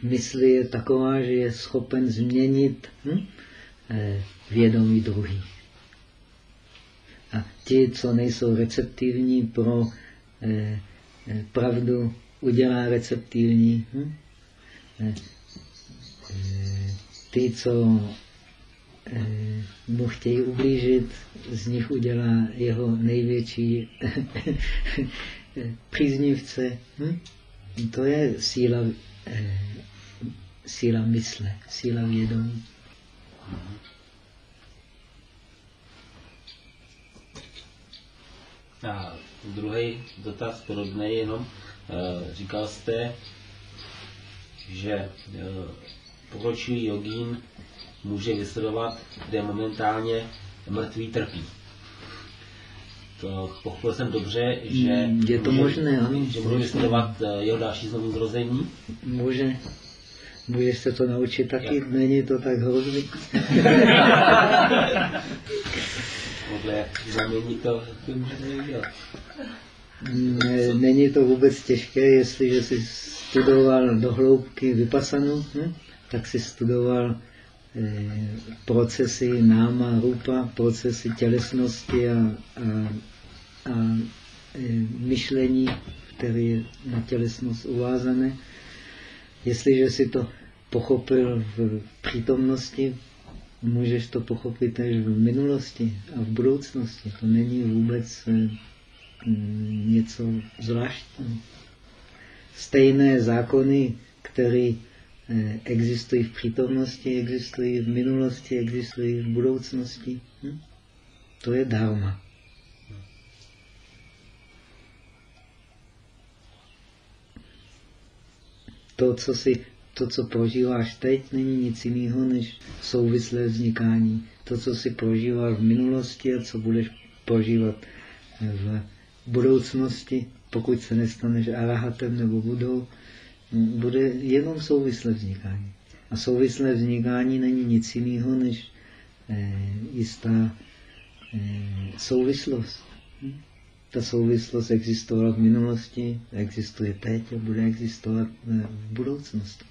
mysli je taková, že je schopen změnit hm, eh, vědomí druhých. A ti, co nejsou receptivní pro eh, eh, pravdu, udělá receptivní. Hm? Eh, eh, ty, co eh, mu chtějí ublížit, z nich udělá jeho největší příznivce. Hm? To je síla, síla mysle, síla vědomí. A druhý dotaz podobný jenom. eh, Říkal jste, že eh, pokročilý jogín může vysledovat, kde momentálně mrtvý trpí. To pochopil jsem dobře, že Mm, je to může, možné, ano. že může vysledovat eh, jeho další znovu zrození. Může. Můžeš se to naučit taky, není to tak hrozný. Podle znamení to, to udělat. Ne, Není to vůbec těžké, jestliže jsi studoval do hloubky vypasanu, hm? tak si studoval eh, procesy náma, rupa, procesy tělesnosti a, a, a eh, myšlení, které je na tělesnost uvázané. Jestliže si to pochopil v přítomnosti, můžeš to pochopit tež v minulosti a v budoucnosti. To není vůbec mm, něco zvláštního. Stejné zákony, které eh, existují v přítomnosti, existují v minulosti, existují v budoucnosti. Hm? To je dharma. To, co si to, co prožíváš teď, není nic jiného než souvislé vznikání. To, co si prožíval v minulosti a co budeš prožívat v budoucnosti, pokud se nestaneš arahatem nebo budou, bude jenom souvislé vznikání. A souvislé vznikání není nic jiného než eh, jistá eh, souvislost. Hm? Ta souvislost existovala v minulosti, existuje teď a bude existovat eh, v budoucnosti.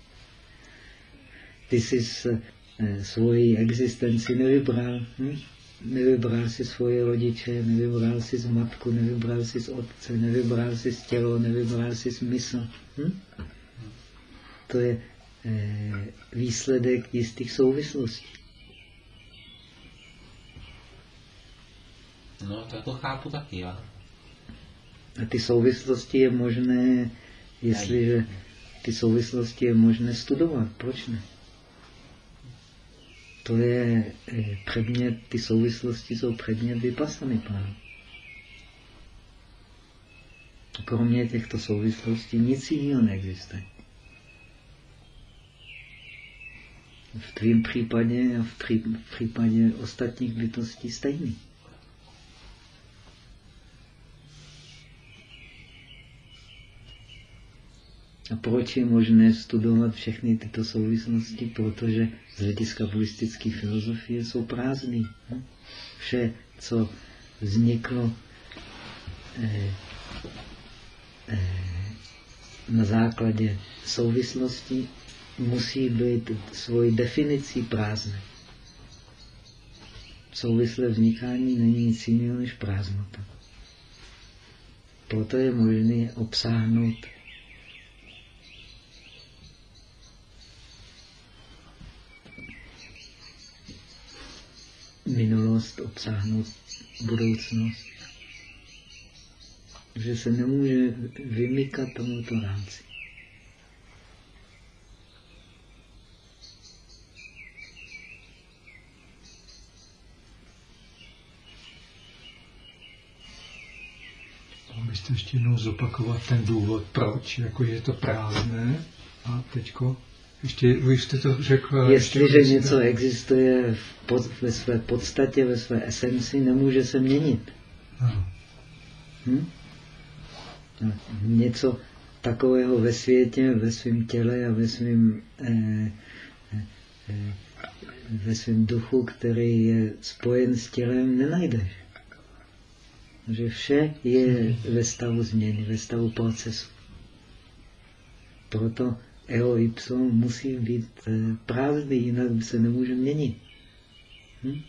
Ty jsi eh, svoji existenci nevybral. Hm? Nevybral si svoje rodiče, nevybral si z matku, nevybral si z otce, nevybral si z tělo, nevybral si z mysl. Hm? To je eh, výsledek jistých souvislostí. No, to to chápu taky, já. A ty souvislosti je možné, jestliže ty souvislosti je možné studovat. Proč ne? To je eh, předmět, ty souvislosti jsou předmět vypasany právě. Kromě těchto souvislostí nic jiného neexistuje. V tvém případě a v, pří, v případě ostatních bytostí stejný. A proč je možné studovat všechny tyto souvislosti? Protože z hlediska buddhistické filozofie jsou prázdný. hm? Vše, co vzniklo eh, eh, na základě souvislosti, musí být svojí definicí prázdné. Souvislé vznikání není nic jiného než prázdnota. Proto je možné obsáhnout minulost, obsáhnout budoucnost. Že se nemůže vymykat tomuto rámci. Zkuste ještě jednou zopakovat ten důvod, proč, jako je to prázdné a teďko ještě, vy jste to řekl. Jestliže ještě něco existuje v pod, ve své podstatě, ve své esenci, nemůže se měnit. Hm? Něco takového ve světě, ve svém těle a ve svém eh, eh, eh, ve svém duchu, který je spojen s tělem, nenajdeš. Že vše je ve stavu změny, ve stavu procesu. Proto eo ipso musí být eh, prázdný, jinak se nemůže měnit. Hm?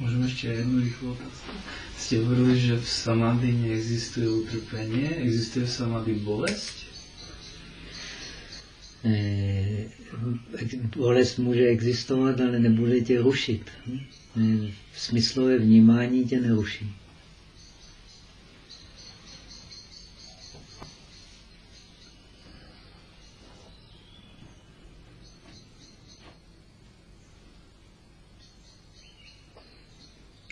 Můžeme ještě jednu rychlou otázku. Jste hovorili, že v samadhi neexistuje utrpení, existuje v samadhi bolest? Eh, bolest může existovat, ale nebude tě rušit. Eh, smyslové vnímání tě neruší.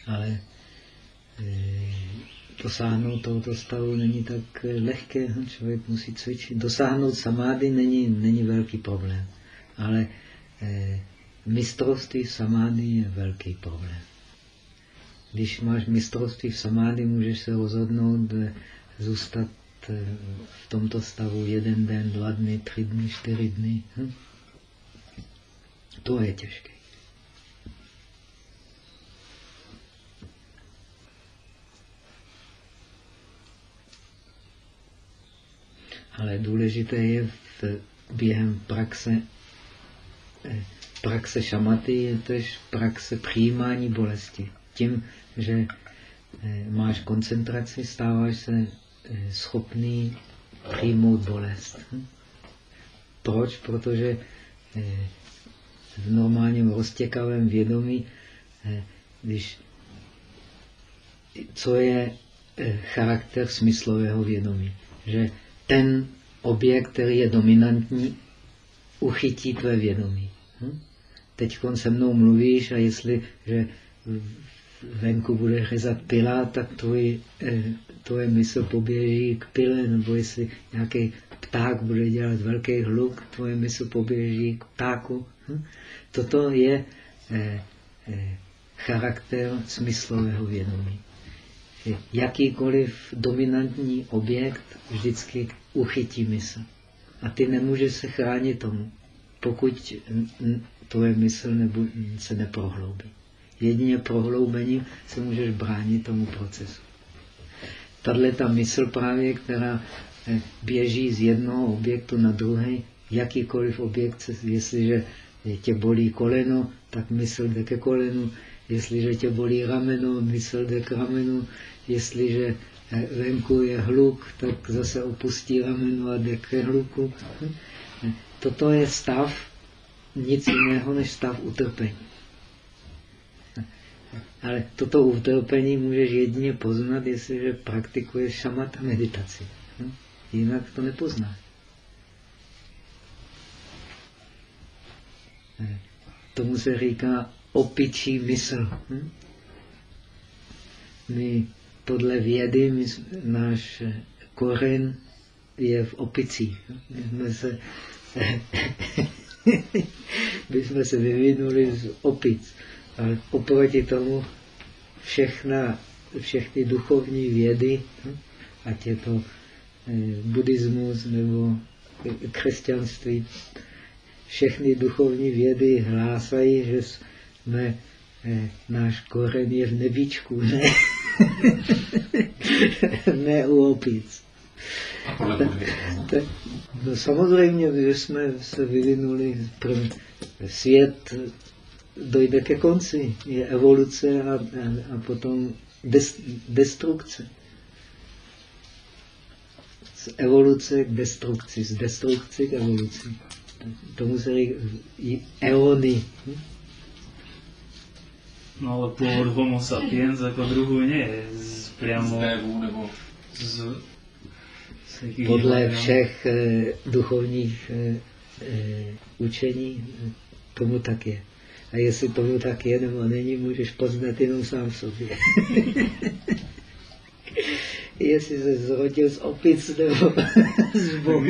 ale eh, dosáhnout tohoto stavu není tak eh, lehké, člověk musí cvičit. Dosáhnout samády není, není velký problém, ale eh, mistrovství v samády je velký problém. Když máš mistrovství v samády, můžeš se rozhodnout zůstat v tomto stavu jeden den, dva dny, tři dny, čtyři dny. Hm? To je těžké. Ale důležité je v, během praxe, eh, praxe šamaty je tež praxe přijímání bolesti. Tím, že eh, máš koncentraci, stáváš se eh, schopný přijmout bolest. Hm? Proč? Protože v normálním roztěkavém vědomí, když, co je charakter smyslového vědomí? Že ten objekt, který je dominantní, uchytí tvé vědomí. Hm? Teď se mnou mluvíš a jestli že venku bude řezat pila, tak tvoj, eh, tvoje mysl poběží k pile, nebo jestli nějaký pták bude dělat velký hluk, tvoje mysl poběží k ptáku. Hm? Toto je eh, eh, charakter smyslového vědomí jakýkoliv dominantní objekt vždycky uchytí mysl. A ty nemůžeš se chránit tomu, pokud tvoje mysl nebo se neprohloubí. Jedině prohloubením se můžeš bránit tomu procesu. Tahle ta mysl právě, která eh, běží z jednoho objektu na druhý, jakýkoliv objekt, jestliže tě bolí koleno, tak mysl jde ke kolenu, jestliže tě bolí rameno, mysl jde k ramenu, Jestliže venku je hluk, tak zase opustí rameno a jde k hluku. Toto je stav nic jiného než stav utrpení. Ale toto utrpení můžeš jedině poznat, jestliže praktikuješ šamata meditaci. Jinak to nepoznáš. Tomu se říká opičí mysl. My podle vědy my, náš koren je v opicích. My jsme se, my jsme se vyvinuli z opic. Ale oproti tomu všechna, všechny duchovní vědy, ať je to eh, buddhismus nebo křesťanství, všechny duchovní vědy hlásají, že jsme, eh, náš koren je v nebíčku, ne? ne u opic. No, samozřejmě, že jsme se vyvinuli, svět dojde ke konci. Je evoluce a, a, a potom des, destrukce. Z evoluce k destrukci, z destrukce k evoluci. Tomu se říká eony. No ale pôvod homo sapiens ako druhu nie je z, priamo Z dévů nebo z, z Podle hľadám. všech eh, duchovních eh, eh, učení tomu tak je. A jestli tomu tak je nebo není, můžeš poznat jenom sám v sobě. jestli se zrodil z opic nebo z Tak bohu.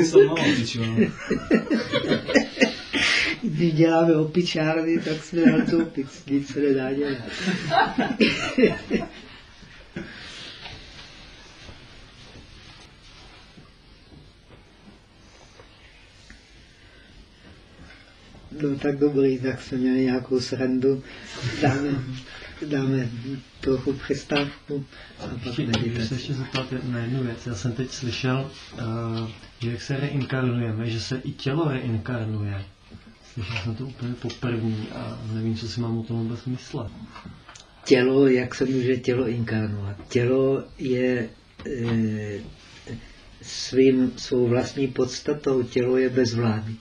Když děláme opičárny, tak jsme na to opic. Nic se nedá dělat. No tak dobrý, tak jsme měli nějakou srandu. Dáme, dáme trochu přestávku a pak můžu se meditaci. ještě zeptat na jednu věc. Já jsem teď slyšel, uh, že jak se reinkarnujeme, že se i tělo reinkarnuje. Slyšel jsem to úplně poprvé a nevím, co si mám o tom vůbec myslet. tělo, jak se může tělo inkarnovat. Tělo je e, svým, svou vlastní podstatou, tělo je bezvládný.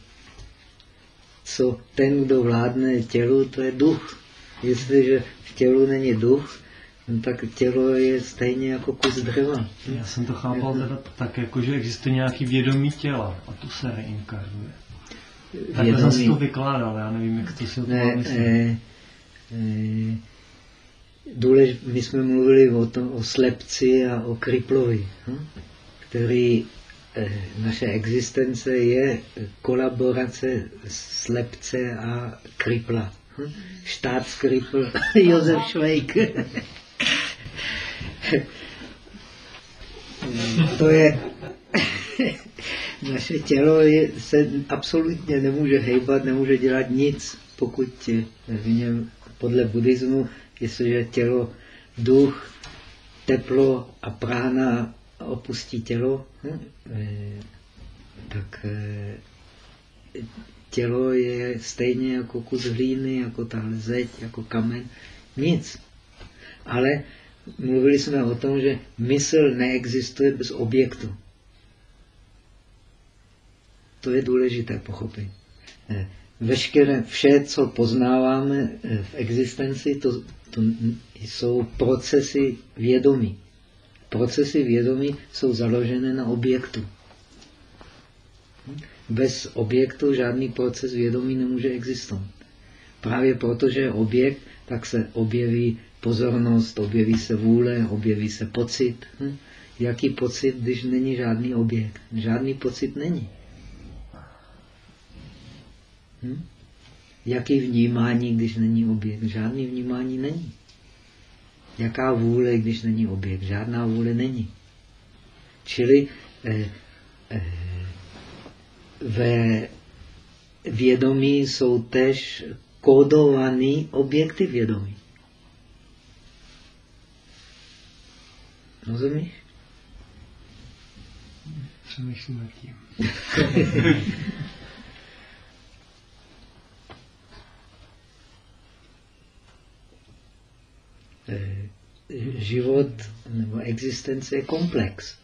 Co ten, kdo vládne tělu, to je duch. Jestliže v tělu není duch, no tak tělo je stejně jako kus dřeva. Já jsem to chápal teda tak, jako, že existuje nějaký vědomí těla a to se reinkarnuje. Takhle jsem si to vykládal, já nevím, jak to si o tom mám Ne, eh, eh, důlež, my jsme mluvili o, tom, o slepci a o kriplovi, hm? který eh, naše existence je kolaborace slepce a kripla. Hm? Staatskripl Josef Švejk. to je naše tělo je, se absolutně nemůže hejbat, nemůže dělat nic, pokud v něm, podle buddhismu, jestliže tělo, duch, teplo a prána opustí tělo, eh, tak eh, tělo je stejně jako kus hlíny, jako tahle zeď, jako kamen, nic. Ale mluvili jsme o tom, že mysl neexistuje bez objektu. To je důležité pochopit. Eh, Veškeré, vše, co poznáváme eh, v existenci, to, to jsou procesy vědomí. Procesy vědomí jsou založené na objektu. Bez objektu žádný proces vědomí nemůže existovat. Právě protože je objekt, tak se objeví pozornost, objeví se vůle, objeví se pocit. Hm? Jaký pocit, když není žádný objekt? Žádný pocit není. Hm? Jaký vnímání, když není objekt? Žádný vnímání není. Jaká vůle, když není objekt? Žádná vůle není. Čili eh, eh, ve vědomí jsou tež kódovaný objekty vědomí. Rozumíš? Přemýšlím nad tím. život nebo existence je komplex.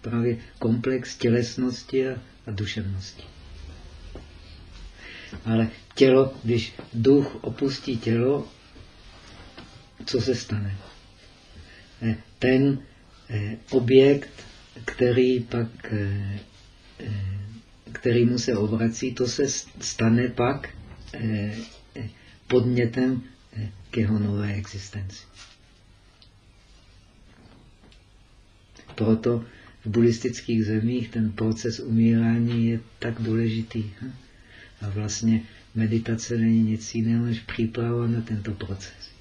Právě komplex tělesnosti a, a duševnosti. Ale tělo, když duch opustí tělo, co se stane? Eh, Ten eh, objekt, který pak, eh, eh, který mu se obrací, to se stane pak eh, eh, podnětem eh, k jeho nové existenci. Proto v buddhistických zemích ten proces umírání je tak důležitý. A vlastně meditace není nic jiného než příprava na tento proces.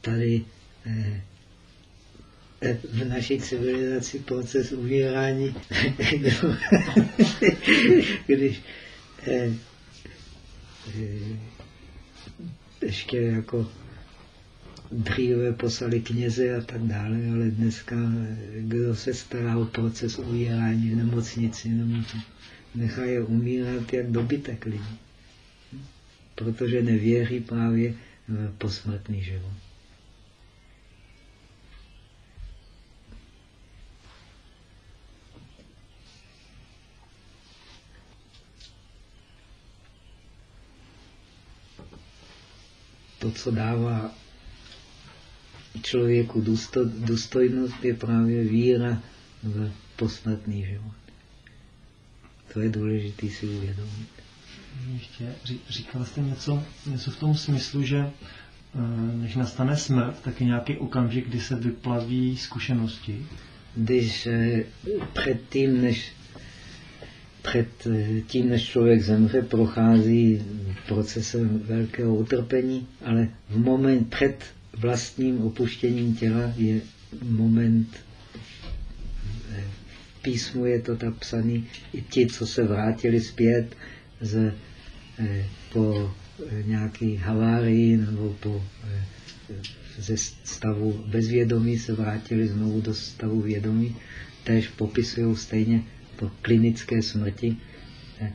Tady eh, eh, v naší civilizaci proces umírání, když eh, ještě jako dříve poslali kněze a tak dále, ale dneska kdo se stará o proces umírání v nemocnici, nebo to, nechá je umírat jak dobytek lidí. Protože nevěří právě v posmrtný život. To, co dává člověku důstojnost, je právě víra v posmrtný život. To je důležité si uvědomit. Ještě říkal jste něco, něco v tom smyslu, že eh, než nastane smrt, tak je nějaký okamžik, kdy se vyplaví zkušenosti. Když eh, předtím, než před eh, tím, než člověk zemře, prochází procesem velkého utrpení, ale v moment před vlastním opuštěním těla je moment, eh, písmu je to tak psaný, i ti, co se vrátili zpět z, eh, po nějaké havárii nebo po, ze stavu bezvědomí se vrátili znovu do stavu vědomí, tež popisují stejně po klinické smrti, eh,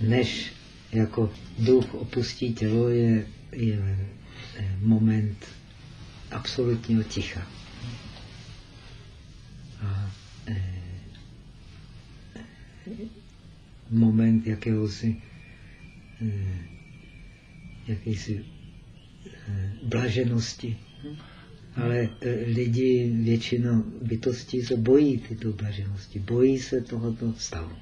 než jako duch opustí tělo, je, je eh, moment absolutního ticha. A eh, moment jakéhosi jakýsi blaženosti. Ale e, lidi, většina bytostí se bojí tyto blaženosti, bojí se tohoto stavu.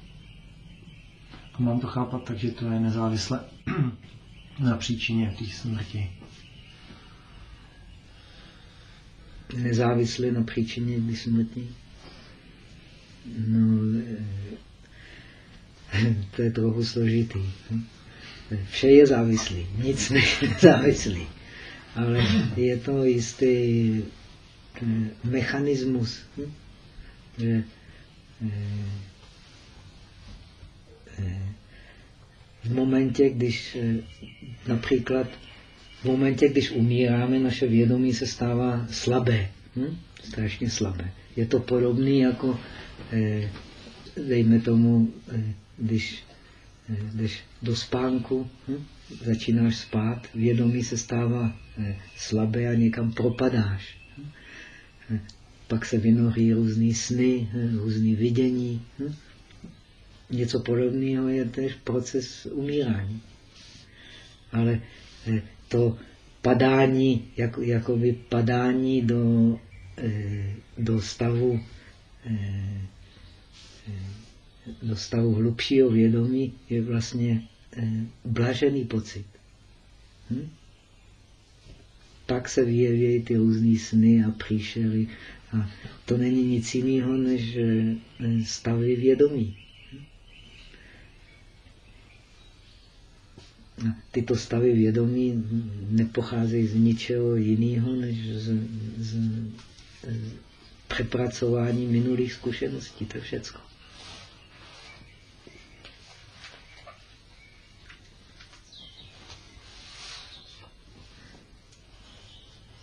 A mám to chápat tak, že to je nezávisle na příčině té smrti. Nezávisle na příčině té smrti? No, e, to je trochu složitý. Vše je závislý, nic není závislý ale je to jistý eh, mechanismus, hm? že eh, eh, v momentě, když například v momentě, když umíráme, naše vědomí se stává slabé, hm? strašně slabé. Je to podobné jako, dejme tomu, když jdeš do spánku, hm? začínáš spát, vědomí se stává slabé a někam propadáš. Hm? Pak se vynoří různé sny, hm? různé vidění. Něco podobného je tež proces umírání. Ale eh, to padání, jako, jakoby padání do, eh, do stavu do stavu hlubšího vědomí je vlastně eh, blažený pocit. Hm? Pak se vyjeví ty různé sny a příšery. A to není nic jiného než eh, stavy vědomí. A tyto stavy vědomí nepocházejí z ničeho jiného než z, z, z přepracování minulých zkušeností. To je všecko.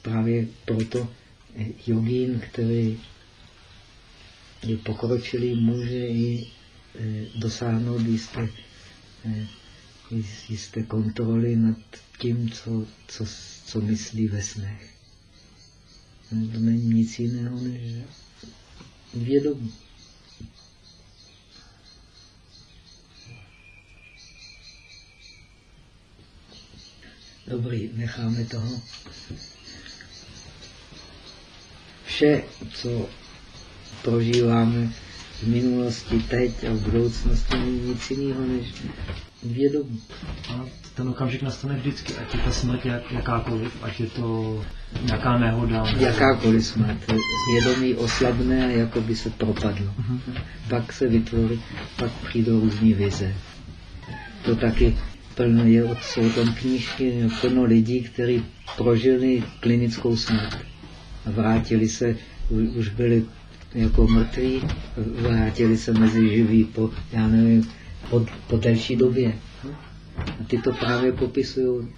Právě proto jogín, který je pokročilý, může i e, dosáhnout jisté, e, jisté kontroly nad tím, co, co, co myslí ve snech. To není nic jiného než vědomí. Dobrý, necháme toho vše, co prožíváme v minulosti, teď a v budoucnosti, není nic jiného než vědomí. A ten okamžik nastane vždycky, ať je ta smrt jak, jakákoliv, ať je to nějaká nehoda. Jakákoliv smrt. Vědomí oslabné a jako by se propadlo. Uh-huh. Pak se vytvoří, pak přijdou různé vize. To taky plno je, jsou tam knížky, plno lidí, kteří prožili klinickou smrt vrátili se, už byli jako mrtví, vrátili se mezi živí po, já nevím, po, po delší době. A ty to právě popisují.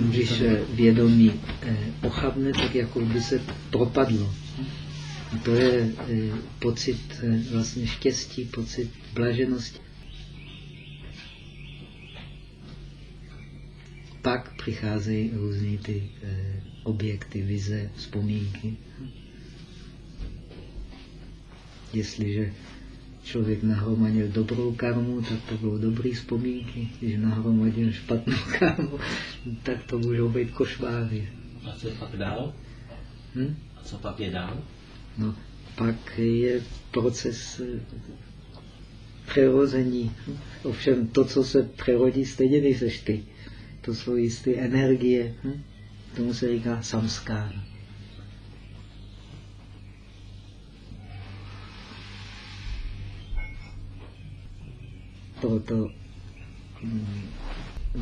Když vědomí eh, ochabne, tak jako by se propadlo. A to je eh, pocit eh, vlastně štěstí, pocit blaženosti. Pak přicházejí různé ty eh, objekty, vize, vzpomínky. Jestliže člověk nahromadil dobrou karmu, tak to bylo dobrý vzpomínky. Když nahromadil špatnou karmu, tak to můžou být košváry. A co je pak dál? Hm? A co pak je dál? No, pak je proces eh, přerození. Ovšem to, co se přerodí, stejně nejseš ty. To jsou jisté energie. Hm? Tomu se říká samskára. Proto hm,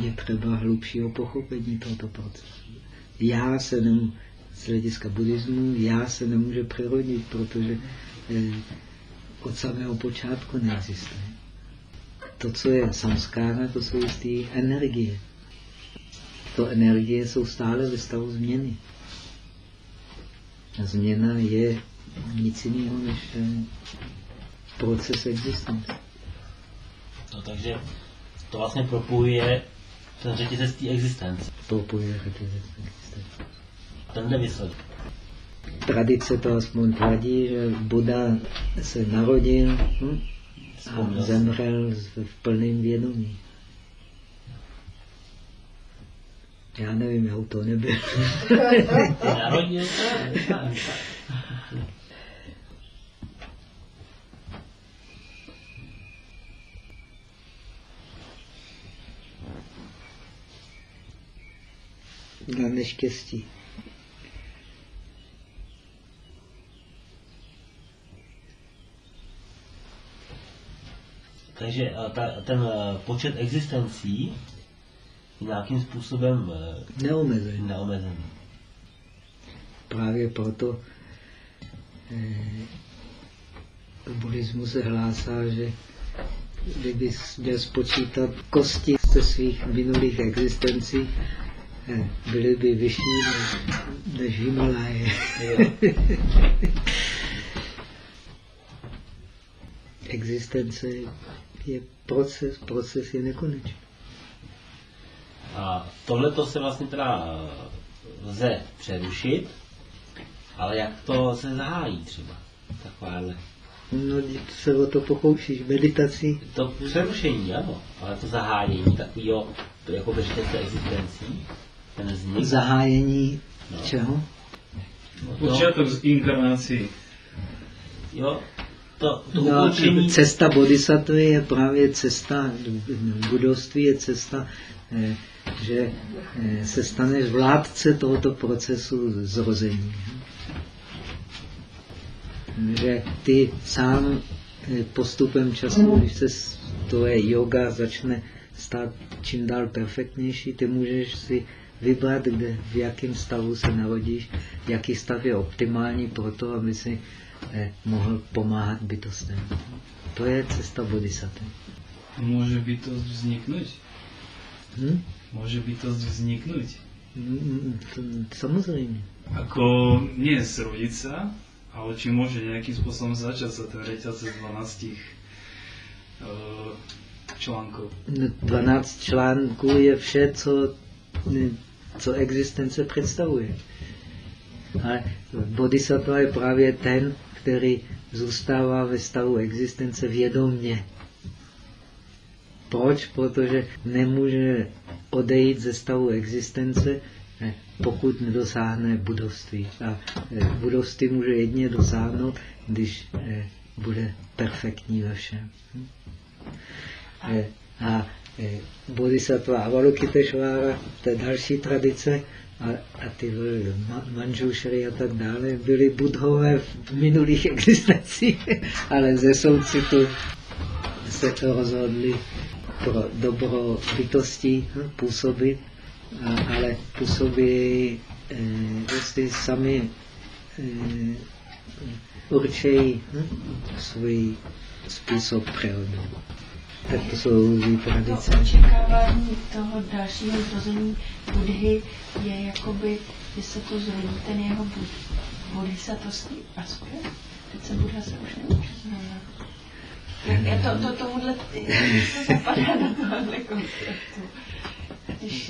je třeba hlubšího pochopení tohoto procesu. Já se nemůžu, z hlediska buddhismu, já se nemůže přerodit, protože eh, od samého počátku neexistuje. To, co je samskára, to jsou jisté energie. To energie jsou stále ve stavu změny. A změna je nic jiného než eh, proces existence. No takže to vlastně propojuje ten řetězec té existence. Propojuje řetězec existence. Tenhle výsledek. Tradice to aspoň tvrdí, že Buda se narodil hm? a zemřel v plném vědomí. Já nevím, já to nebyl. Narodil Na neštěstí. Takže ta, ten eh, počet existencí nějakým způsobem eh, Neomezený. neomezený. Právě proto eh, v buddhismu se hlásá, že kdyby měl spočítat kosti ze svých minulých existencí, eh, byly by vyšší než, než Himalaje. Existence je proces, proces je nekonečný. A tohle to se vlastně teda eh, lze přerušit, ale jak to se zahájí třeba? Takováhle. No, když se o to pokoušíš meditací, To přerušení, ano, ale to zahájení takového, to jako řetězce existencí, ten vznik. zahájení No. čeho? no, Počátek z inkarnací. jo, to, to No, ukončení, cesta bodhisattva je právě cesta, budovství je cesta, eh, že eh, se staneš vládce tohoto procesu zrození. Že ty sám eh, postupem času, když se tvoje yoga začne stát čím dál perfektnější, ty můžeš si vybrat, kde, v jakém stavu se narodíš, jaký stav je optimální pro to, aby si eh, mohl pomáhat bytostem. To je cesta bodhisattva. Může bytost vzniknout? Hm? Může vzniknout? Mm, to- Samozřejmě. Ako nie zrodiť sa, ale či môže nejakým spôsobom začať sa ten reťazec 12 uh, článkov. 12 článků je vše, co, co existence představuje. Ale bodhisattva je právě ten, který zůstává ve stavu existence vědomně. Proč? Protože nemůže odejít ze stavu existence, pokud nedosáhne budovství. A eh, budovství může jedině dosáhnout, když eh, bude perfektní ve všem. Hm? Eh, A bodhisattva Avalokiteshvara, to je další tradice, a, a ty Ma- Manjushri a tak dále, byli budhové v minulých existencích, ale ze soucitu se to rozhodli pro dobro bytostí hm, působit, ale působí jestli sami eh, určejí hm, svůj způsob přerodu. Tak to jsou různé tradice. To očekávání toho dalšího zrození Budhy je jakoby, že se to zrodí ten jeho bud, bodhisattvský aspekt. Teď se Buddha se už neučí. To, to tomuhle, to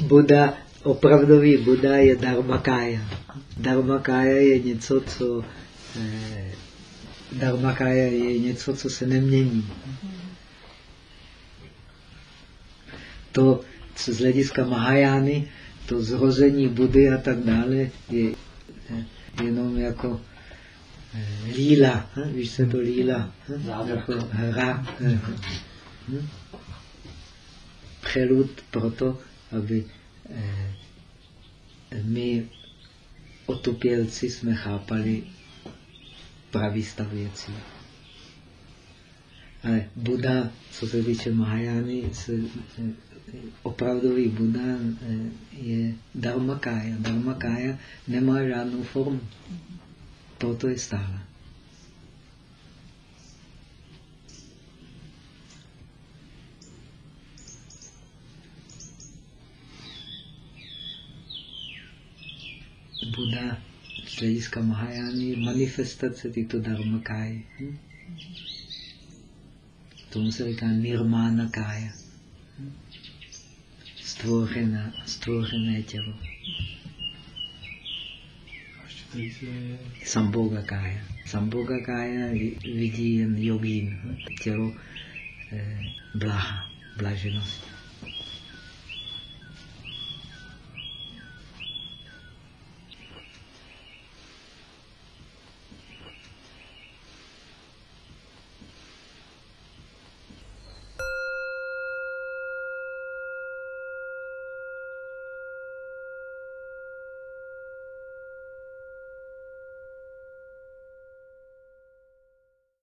Buddha, opravdový Buddha je dharmakaya. Dharmakaya je něco, co eh, Dharmakaya je něco, co se nemění. To, co z hlediska Mahajány, to zrození Budy a tak dále je eh, jenom jako eh, líla. Víš, co to líla? Jako hra. Hm? Přelud proto, aby my otupělci jsme chápali pravý stav věcí. Ale Buda, co se týče Mahajány, se, opravdový Buda je Dharmakaya. Dharmakaya nemá žádnou formu. Proto je stále. Buddha z hlediska Mahajány manifestace tyto dharmakáje. Hm? Tomu se říká nirmána kája. Hm? Stvořené, stvořené tělo. Samboga kája. Samboga kája vidí jen jogín, tělo eh, blaha, blaženosti.